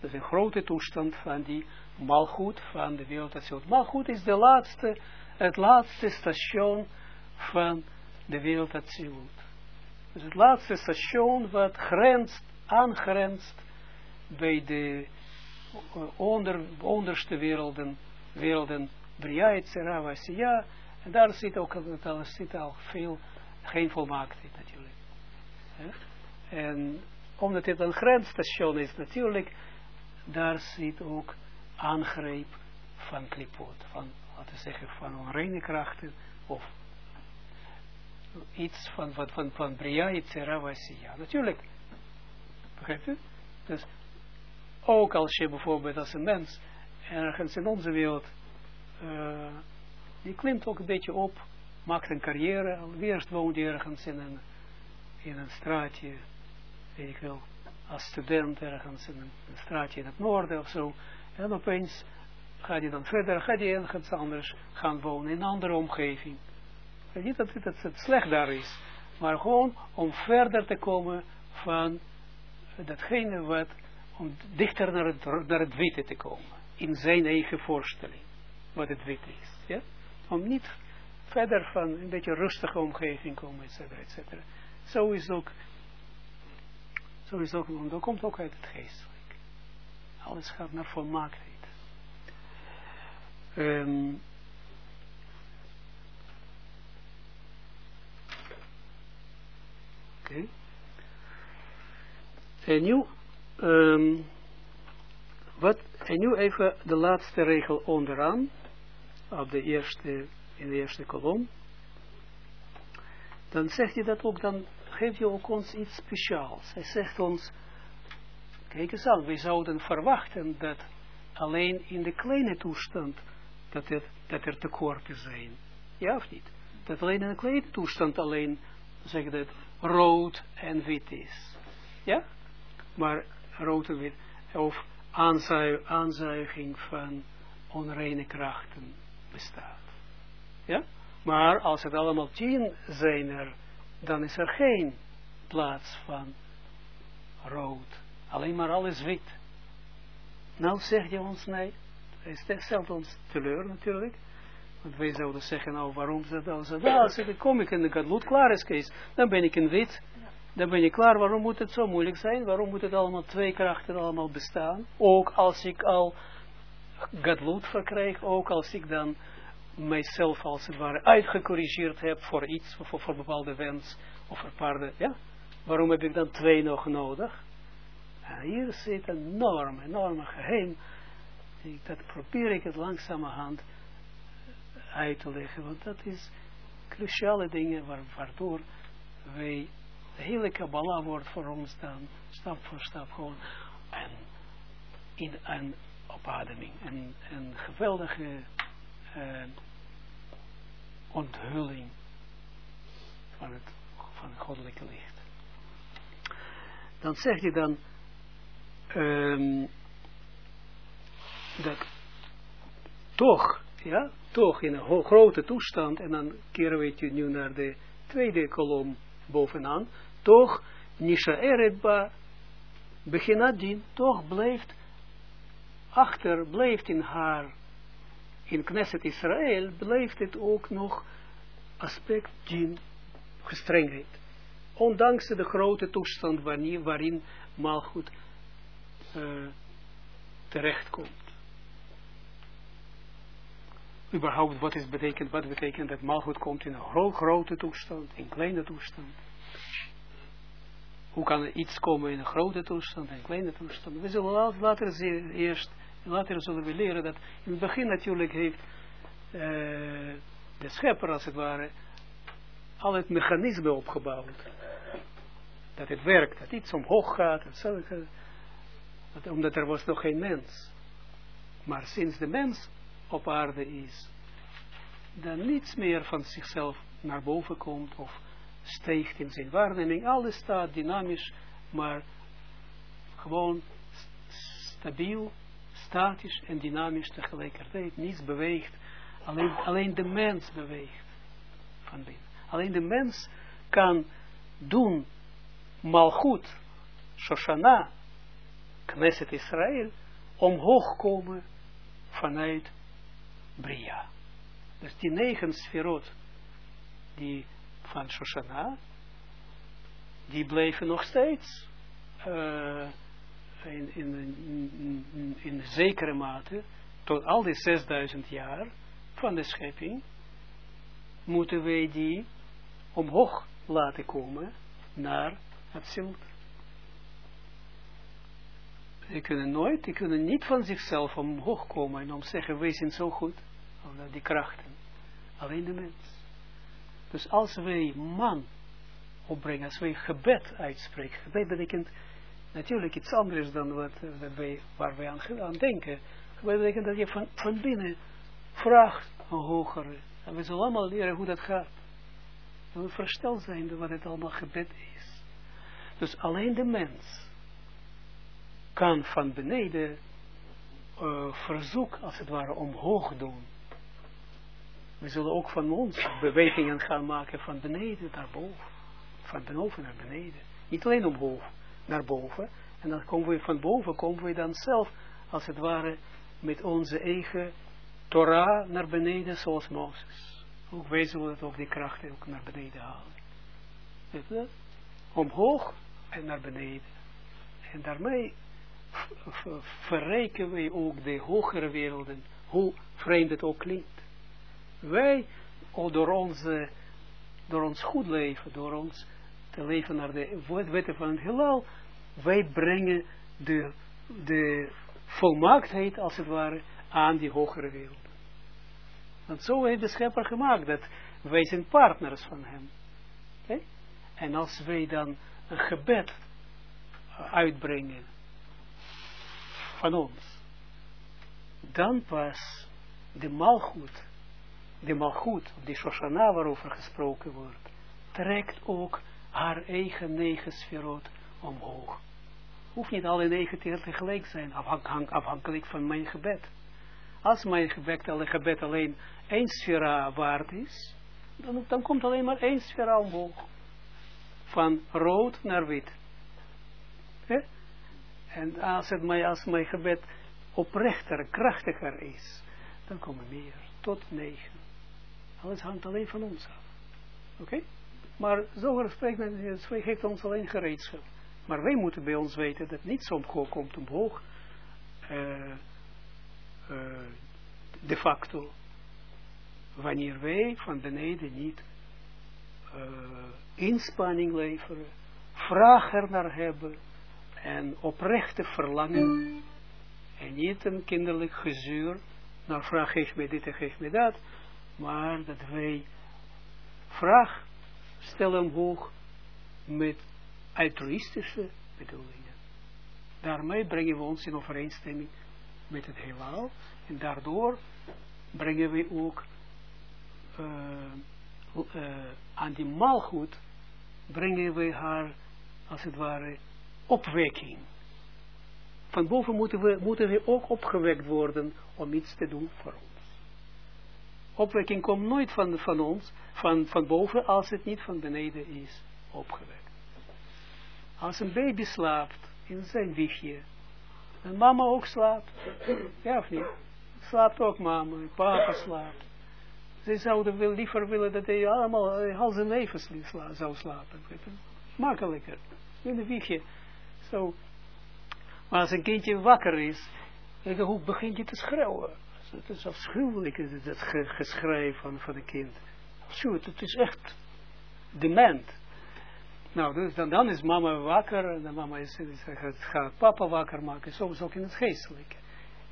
Dat is een grote toestand van die malgoed van de wereld. Malgoed is de laatste, het laatste station van de wereld. Dus het laatste station wat grenst, aangrenst bij de onder, onderste werelden, werelden Bria, Asiya, en daar zit ook daar zit al veel, geen volmaaktheid natuurlijk. En omdat het een grensstation is natuurlijk, daar zit ook aangreep van klipot, van, laten we zeggen, van onreine krachten, of iets van, van, van, van Bria, Vasiya. Natuurlijk, begrijpt u? Dus ook als je bijvoorbeeld als een mens ergens in onze wereld, uh, die klimt ook een beetje op, maakt een carrière, eerst woont hij ergens in een, in een straatje, weet ik wel, als student ergens in een, straatje in het noorden of zo, en opeens gaat hij dan verder, gaat hij ergens anders gaan wonen, in een andere omgeving. En niet dat het, het slecht daar is, maar gewoon om verder te komen van datgene wat, om dichter naar het, naar het witte te komen, in zijn eigen voorstelling, wat het witte is. Ja? Om niet verder van een beetje rustige omgeving komen, et cetera, et cetera. Zo is ook, zo is ook, dat komt ook uit het geestelijk. Alles gaat naar volmaaktheid. Um, Oké. Okay. En nu, um, wat, en nu even de laatste regel onderaan op de eerste, in de eerste kolom, dan zegt hij dat ook, dan geeft hij ook ons iets speciaals. Hij zegt ons, kijk eens aan, wij zouden verwachten dat alleen in de kleine toestand dat, het, dat er tekorten zijn. Ja of niet? Dat alleen in de kleine toestand alleen, zeg dat, rood en wit is. Ja? Maar rood en wit, of aanzuiging van onreine krachten bestaat. Ja? Maar als het allemaal tien zijn er, dan is er geen plaats van rood. Alleen maar alles wit. Nou zeg je ons nee. Hij stelt ons teleur natuurlijk. Want wij zouden zeggen, nou waarom is dat? Nou, als ik kom ik in de gadloed, klaar is Kees. Dan ben ik in wit. Dan ben je klaar. Waarom moet het zo moeilijk zijn? Waarom moet het allemaal twee krachten allemaal bestaan? Ook als ik al gadloed verkrijg, ook als ik dan mijzelf als het ware uitgecorrigeerd heb voor iets, voor, voor bepaalde wens, of voor paarden, ja? Waarom heb ik dan twee nog nodig? En hier zit een enorm, enorme geheim. Dat probeer ik het langzamerhand uit te leggen, want dat is cruciale dingen waardoor wij, de hele Kabbalah wordt voor ons dan stap voor stap gewoon en in een opademing. Een, een geweldige uh, onthulling van het, van het goddelijke licht. Dan zegt hij dan um, dat toch, ja, toch in een grote toestand, en dan keren we nu naar de tweede kolom bovenaan, toch Nisha Eretba Beginadin, toch blijft achter blijft in haar, in Knesset Israël, blijft het ook nog aspect djinn, gestrengheid. Ondanks de grote toestand waarin, waarin Malchut uh, terechtkomt. Überhaupt, wat is betekent, wat betekent dat Malchut komt in een grote toestand, in kleine toestand. Hoe kan er iets komen in een grote toestand, een kleine toestand? We zullen later zien, eerst, later zullen we leren dat in het begin natuurlijk heeft uh, de schepper als het ware al het mechanisme opgebouwd. Dat het werkt, dat iets omhoog gaat, dat, omdat er was nog geen mens. Maar sinds de mens op aarde is, dan niets meer van zichzelf naar boven komt of steekt in zijn waarneming. Alles staat dynamisch, maar gewoon stabiel, statisch en dynamisch tegelijkertijd. Niets beweegt. Alleen, alleen de mens beweegt van binnen. Alleen de mens kan doen malchut, Shoshana, Knesset Israël, omhoog komen vanuit Bria. Dus die negen sferot, die van Shoshana, die bleven nog steeds uh, in, in, in, zekere mate, tot al die 6000 jaar van de schepping, moeten wij die omhoog laten komen naar het zilt. Die kunnen nooit, die kunnen niet van zichzelf omhoog komen en om zeggen, wij zijn zo goed, die krachten. Alleen de mens. Dus als wij man opbrengen, als wij gebed uitspreken, gebed betekent natuurlijk iets anders dan wat, wij, waar wij aan, aan denken. Gebed betekent dat je van, van binnen vraagt een hogere. En we zullen allemaal leren hoe dat gaat. En we versteld zijn wat het allemaal gebed is. Dus alleen de mens kan van beneden uh, verzoek, als het ware, omhoog doen. We zullen ook van ons bewegingen gaan maken van beneden naar boven. Van boven naar beneden. Niet alleen omhoog, naar boven. En dan komen we van boven, komen we dan zelf, als het ware, met onze eigen Torah naar beneden, zoals Mozes. Ook wij zullen het ook die krachten ook naar beneden halen. Omhoog en naar beneden. En daarmee verrijken wij ook de hogere werelden, hoe vreemd het ook klinkt. Wij, door, onze, door ons goed leven, door ons leven naar de wetten van het heelal, wij brengen de, de volmaaktheid, als het ware, aan die hogere wereld. Want zo heeft de schepper gemaakt, dat wij zijn partners van hem. En als wij dan een gebed uitbrengen, van ons, dan pas de malgoed, de malgoed, die Shoshana waarover gesproken wordt, trekt ook haar eigen negen sferot omhoog. Hoeft niet alle negen tegelijk zijn, afhankelijk, afhankelijk van mijn gebed. Als mijn gebed, gebed alleen één sfera waard is, dan, dan komt alleen maar één sfera omhoog. Van rood naar wit. En als, het mij, als mijn gebed oprechter, krachtiger is, dan komen meer, tot negen. Alles hangt alleen van ons af. Oké? Maar zo spreekt geeft ons alleen gereedschap. Maar wij moeten bij ons weten dat niet zo komt omhoog, uh, de facto, wanneer wij van beneden niet inspanning leveren, vraag er naar hebben, en oprechte verlangen en niet een kinderlijk gezuur naar vraag geef me dit en geef me dat, maar dat wij vraag stellen omhoog met altruïstische bedoelingen. Daarmee brengen we ons in overeenstemming met het heelal en daardoor brengen we ook uh, uh, aan die maalgoed brengen we haar als het ware opwekking. Van boven moeten we, moeten we ook opgewekt worden om iets te doen voor ons. Opwekking komt nooit van, van ons, van, van boven, als het niet van beneden is opgewekt. Als een baby slaapt in zijn wiegje, en mama ook slaapt, ja of niet? Slaapt ook mama, papa slaapt. Ze zouden wel liever willen dat hij allemaal al zijn leven zou slapen. Makkelijker. In een wiegje zo. Maar als een kindje wakker is, hoe begint je te schreeuwen? Het is afschuwelijk, het geschreeuw van, van een kind. Afschuwelijk, het is echt dement. Nou, dus dan, dan is mama wakker, en dan mama is, is, gaat papa wakker maken, soms ook in het geestelijke.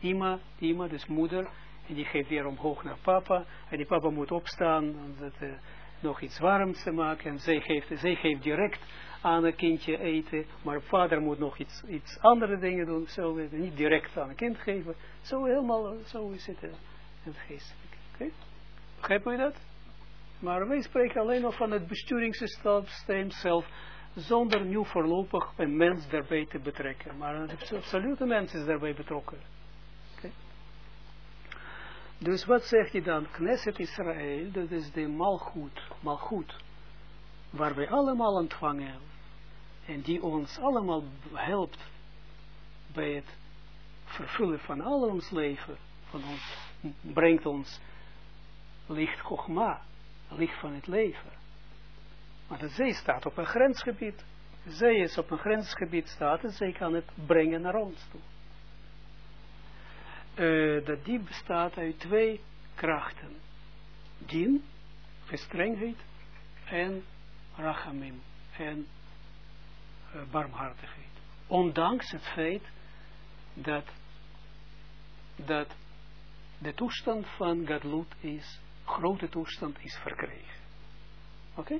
Ima, Ima, dus moeder, en die geeft weer omhoog naar papa, en die papa moet opstaan, om dat, uh, nog iets warms te maken, en geeft, zij geeft direct aan een kindje eten, maar vader moet nog iets, iets andere dingen doen, zo, niet direct aan een kind geven, zo helemaal, zo is het het geestelijk. Oké? We dat? Maar wij spreken alleen nog van het besturingssysteem zelf, zonder nu voorlopig een mens daarbij te betrekken. Maar een absolute mens is daarbij betrokken. Dus wat zegt hij dan? Knesset Israël, dat is de malgoed, malgoed, waar wij allemaal ontvangen en die ons allemaal helpt bij het vervullen van al ons leven, van ons, brengt ons licht Chogma, licht van het leven. Maar de zee staat op een grensgebied. De zee is op een grensgebied staat en zij kan het brengen naar ons toe. Uh, dat die bestaat uit twee krachten. Din, gestrengheid, en rachamim, en uh, barmhartigheid. Ondanks het feit dat, dat de toestand van Gadlut is, grote toestand is verkregen. Oké?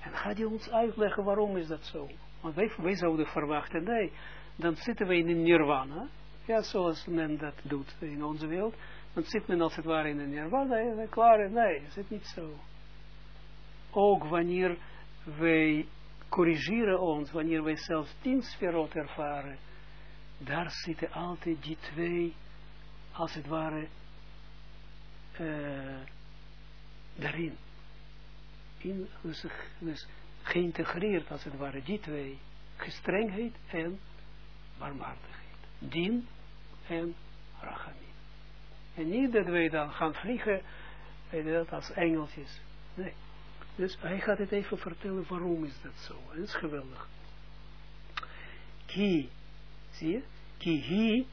En gaat hij ons uitleggen waarom is dat zo? Want wij, wij zouden verwachten, nee, dan zitten we in een nirvana, ja, zoals men dat doet in onze wereld, dan zit men als het ware in een nirvana, en klaar, nee, is het niet zo. Ook wanneer wij corrigeren ons, wanneer wij zelfs tien ervaren, daar zitten altijd die twee, als het ware, uh, daarin. In, dus, dus geïntegreerd, als het ware, die twee, gestrengheid en barmhartigheid. Dien en rachamim. En niet dat wij dan gaan vliegen, dat als engeltjes. Nee. Dus hij gaat het even vertellen waarom is dat zo. Dat is geweldig. Ki, zie je? Ki hi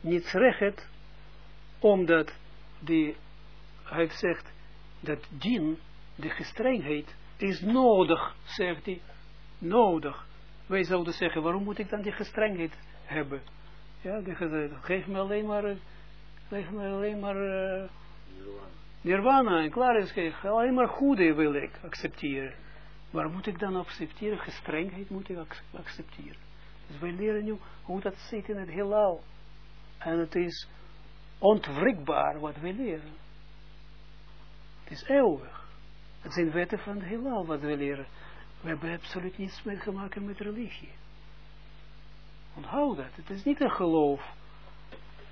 niet zegt, omdat die, hij zegt dat dien, de gestrengheid, is nodig, zegt hij. Nodig. Wij zouden zeggen, waarom moet ik dan die gestrengheid hebben? Ja, geef me alleen maar, geef me alleen maar uh, nirvana en klaar is, alleen maar goede wil ik accepteren. Waar moet ik dan accepteren? Gestrengheid moet ik accepteren. Dus wij leren nu hoe dat zit in het heelal. En het is ontwrikbaar wat we leren. Het is eeuwig. Het zijn wetten van het heelal wat we leren. We hebben absoluut niets meer gemaakt met religie. Onthoud dat. Het is niet een geloof.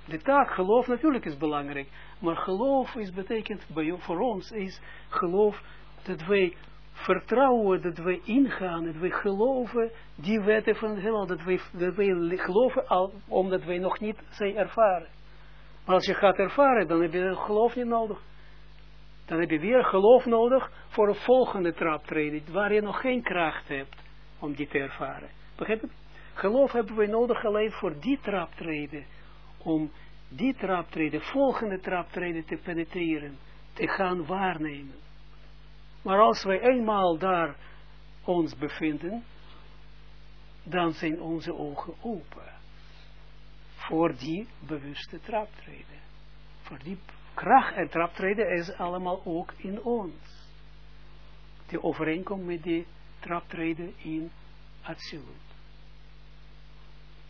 De taak geloof natuurlijk is belangrijk. Maar geloof is betekent bij, voor ons is geloof dat wij vertrouwen, dat wij ingaan, dat wij geloven die wetten van het heelal, dat wij, wij geloven al, omdat wij nog niet zij ervaren. Maar als je gaat ervaren, dan heb je geloof niet nodig. Dan heb je weer geloof nodig voor een volgende traptreden, waar je nog geen kracht hebt om die te ervaren. Begrijp je? Geloof hebben we nodig alleen voor die traptreden, om die traptreden, volgende traptreden te penetreren, te gaan waarnemen. Maar als wij eenmaal daar ons bevinden, dan zijn onze ogen open voor die bewuste traptreden. Voor die kracht en traptreden is allemaal ook in ons. Die overeenkomt met die traptreden in absoluut.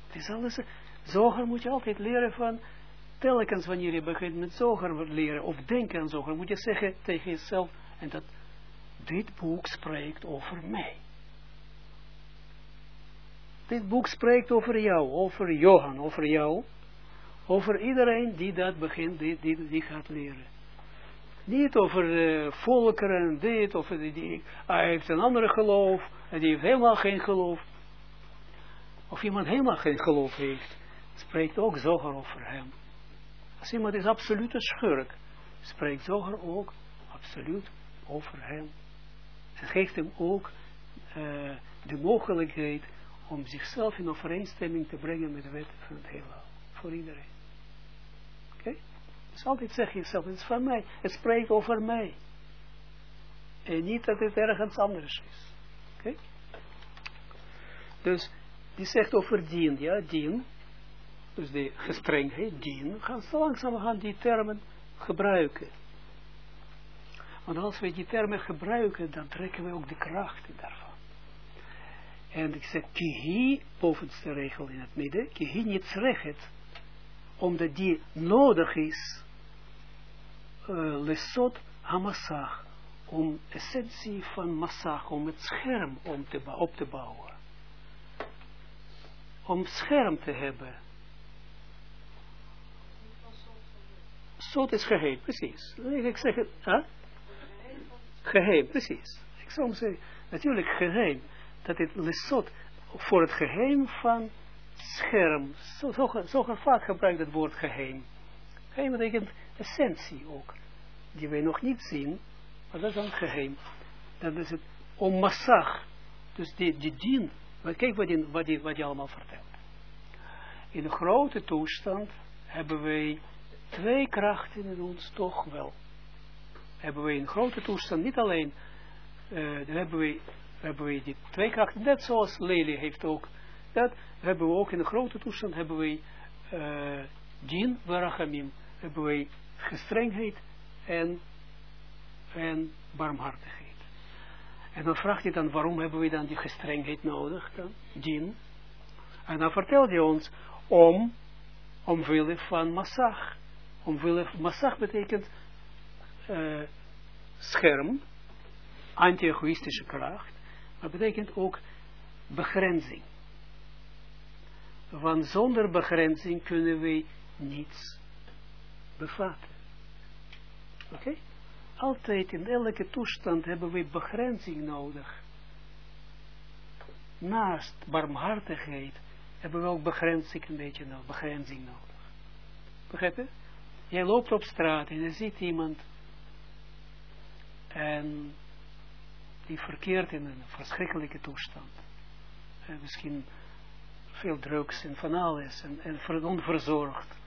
Het is alles, zoger moet je altijd leren van, telkens wanneer je begint met zoger leren, of denken aan zoger, moet je zeggen tegen jezelf, en dat dit boek spreekt over mij. Dit boek spreekt over jou, over Johan, over jou, over iedereen die dat begint, die, die, die gaat leren. Niet over uh, volkeren, dit, of die, die, hij heeft een andere geloof, en die heeft helemaal geen geloof. Of iemand helemaal geen geloof heeft, spreekt ook Zoger over hem. Als iemand is absoluut een schurk, spreekt Zoger ook absoluut over hem. En geeft hem ook uh, de mogelijkheid om zichzelf in overeenstemming te brengen met de wet van het heelal. Voor iedereen. Oké? Okay? Dus altijd zeg je jezelf, het is van mij. Het spreekt over mij. En niet dat het ergens anders is. Oké? Dus, die zegt over dien, ja, dien. Dus de gestrengheid, dien. Gaan zo langzaam gaan die termen gebruiken. Want als we die termen gebruiken, dan trekken we ook de krachten daarvan. En ik zeg, kihi, bovenste regel in het midden, kihi niet zrechet, omdat die nodig is, uh, lesot hamasach, om essentie van massag, om het scherm om te, op te bouwen. Om scherm te hebben. Zot is geheim, precies. Ik zeg het, huh? geheim, precies. Ik zou zeggen, natuurlijk geheim, dat het lesot voor het geheim van scherm, zo, zo, vaak gebruikt het woord geheim. Geheim betekent essentie ook, die wij nog niet zien, maar dat is dan geheim. Dat is het om massag, dus die, die dien, kijk wat hij wat die, wat die allemaal vertelt. In grote toestand hebben wij twee krachten in ons toch wel. Hebben we in grote toestand niet alleen, uh, dan hebben we, hebben we die twee krachten, net zoals Lely heeft ook, dat hebben we ook in grote toestand, hebben we uh, din, varachamim, hebben we gestrengheid en, en barmhartigheid. En dan vraagt hij dan, waarom hebben we dan die gestrengheid nodig, dan, din? En dan vertelt hij ons, om, omwille van massag. Omwille massag betekent uh, scherm, anti-egoïstische kracht, maar betekent ook begrenzing. Want zonder begrenzing kunnen we niets bevatten. Oké? Altijd in elke toestand hebben we begrenzing nodig. Naast barmhartigheid hebben we ook begrenzing een beetje nodig, begrenzing nodig. Begrijp? Jij loopt op straat en je ziet iemand en die verkeert in een verschrikkelijke toestand. En misschien veel drugs en van alles en, en onverzorgd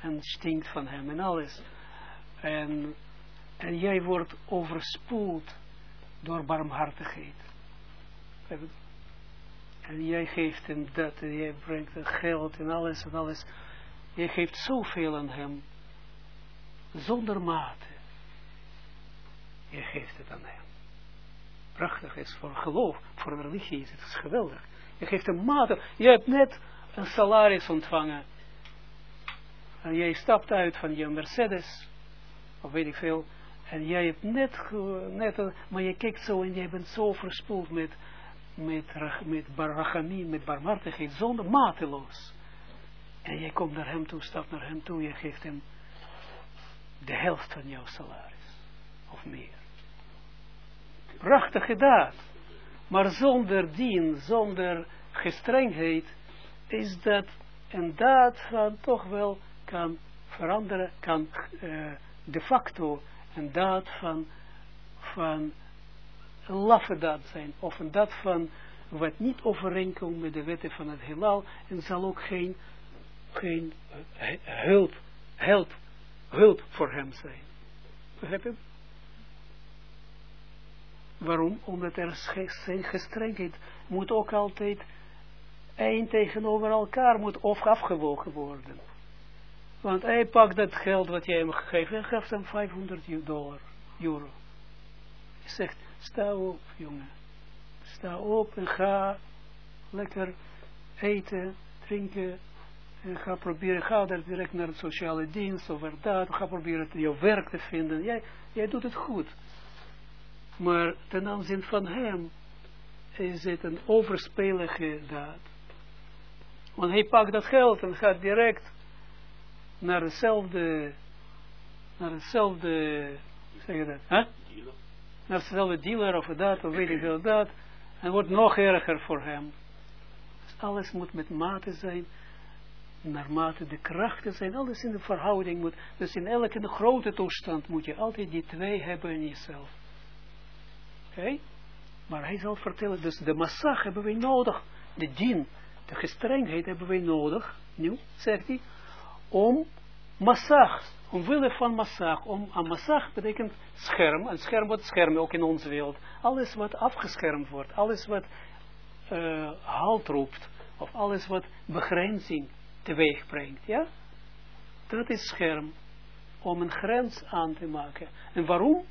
en stinkt van hem en alles. En, en jij wordt overspoeld door barmhartigheid. En jij geeft hem dat en jij brengt geld en alles en alles. Jij geeft zoveel aan hem zonder mate. Je geeft het aan hem. Prachtig is voor geloof, voor religie is het is geweldig. Je geeft een mate, je hebt net een salaris ontvangen. En jij stapt uit van je Mercedes, of weet ik veel, en jij hebt net, net maar je kijkt zo en jij bent zo verspoeld met, met, met met barmhartigheid, zonder mateloos. En jij komt naar hem toe, stapt naar hem toe, je geeft hem de helft van jouw salaris. Of meer. Prachtige daad. Maar zonder dien, zonder gestrengheid, is dat een daad van toch wel kan veranderen, kan uh, de facto een daad van, van een laffe daad zijn. Of een daad van wat niet overeenkomt met de wetten van het heelal. En zal ook geen, geen hulp, help hulp voor hem zijn. Begrijp je? Waarom? Omdat er zijn gestrengheid moet ook altijd één tegenover elkaar moet of afgewogen worden. Want hij pakt dat geld wat jij hem gegeven en geeft hem 500 dollar, euro. Hij zegt, sta op jongen. Sta op en ga lekker eten, drinken, en ga proberen, ga daar direct naar de sociale dienst of dat, ga proberen jouw werk te vinden. Jij, jij doet het goed. Maar ten aanzien van hem is het een overspelige daad. Want hij pakt dat geld en gaat direct naar dezelfde, naar dezelfde, zeg je dat, hè? Naar dezelfde dealer of dat, of weet ik veel dat. En wordt nog erger voor hem. Dus alles moet met mate zijn naarmate de krachten zijn, alles in de verhouding moet, dus in elke grote toestand moet je altijd die twee hebben in jezelf. Oké? Maar hij zal vertellen, dus de massag hebben we nodig, de dien, de gestrengheid hebben we nodig, nu, zegt hij, om massag, omwille van massag, om aan massag betekent scherm, een scherm wat scherm ook in onze wereld, alles wat afgeschermd wordt, alles wat uh, halt roept, of alles wat begrenzing teweeg brengt, ja? Dat is scherm, om een grens aan te maken. En waarom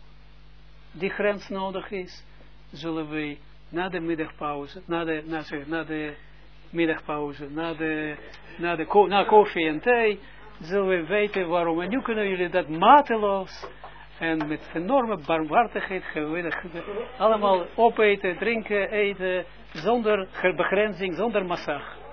die grens nodig is, zullen we na de middagpauze, na de, na, na de middagpauze, na, de, na, de, na koffie en thee, zullen we weten waarom. En nu kunnen jullie dat mateloos En met enorme barmhartigheid allemaal opeten, drinken, eten, zonder begrenzing, zonder massage.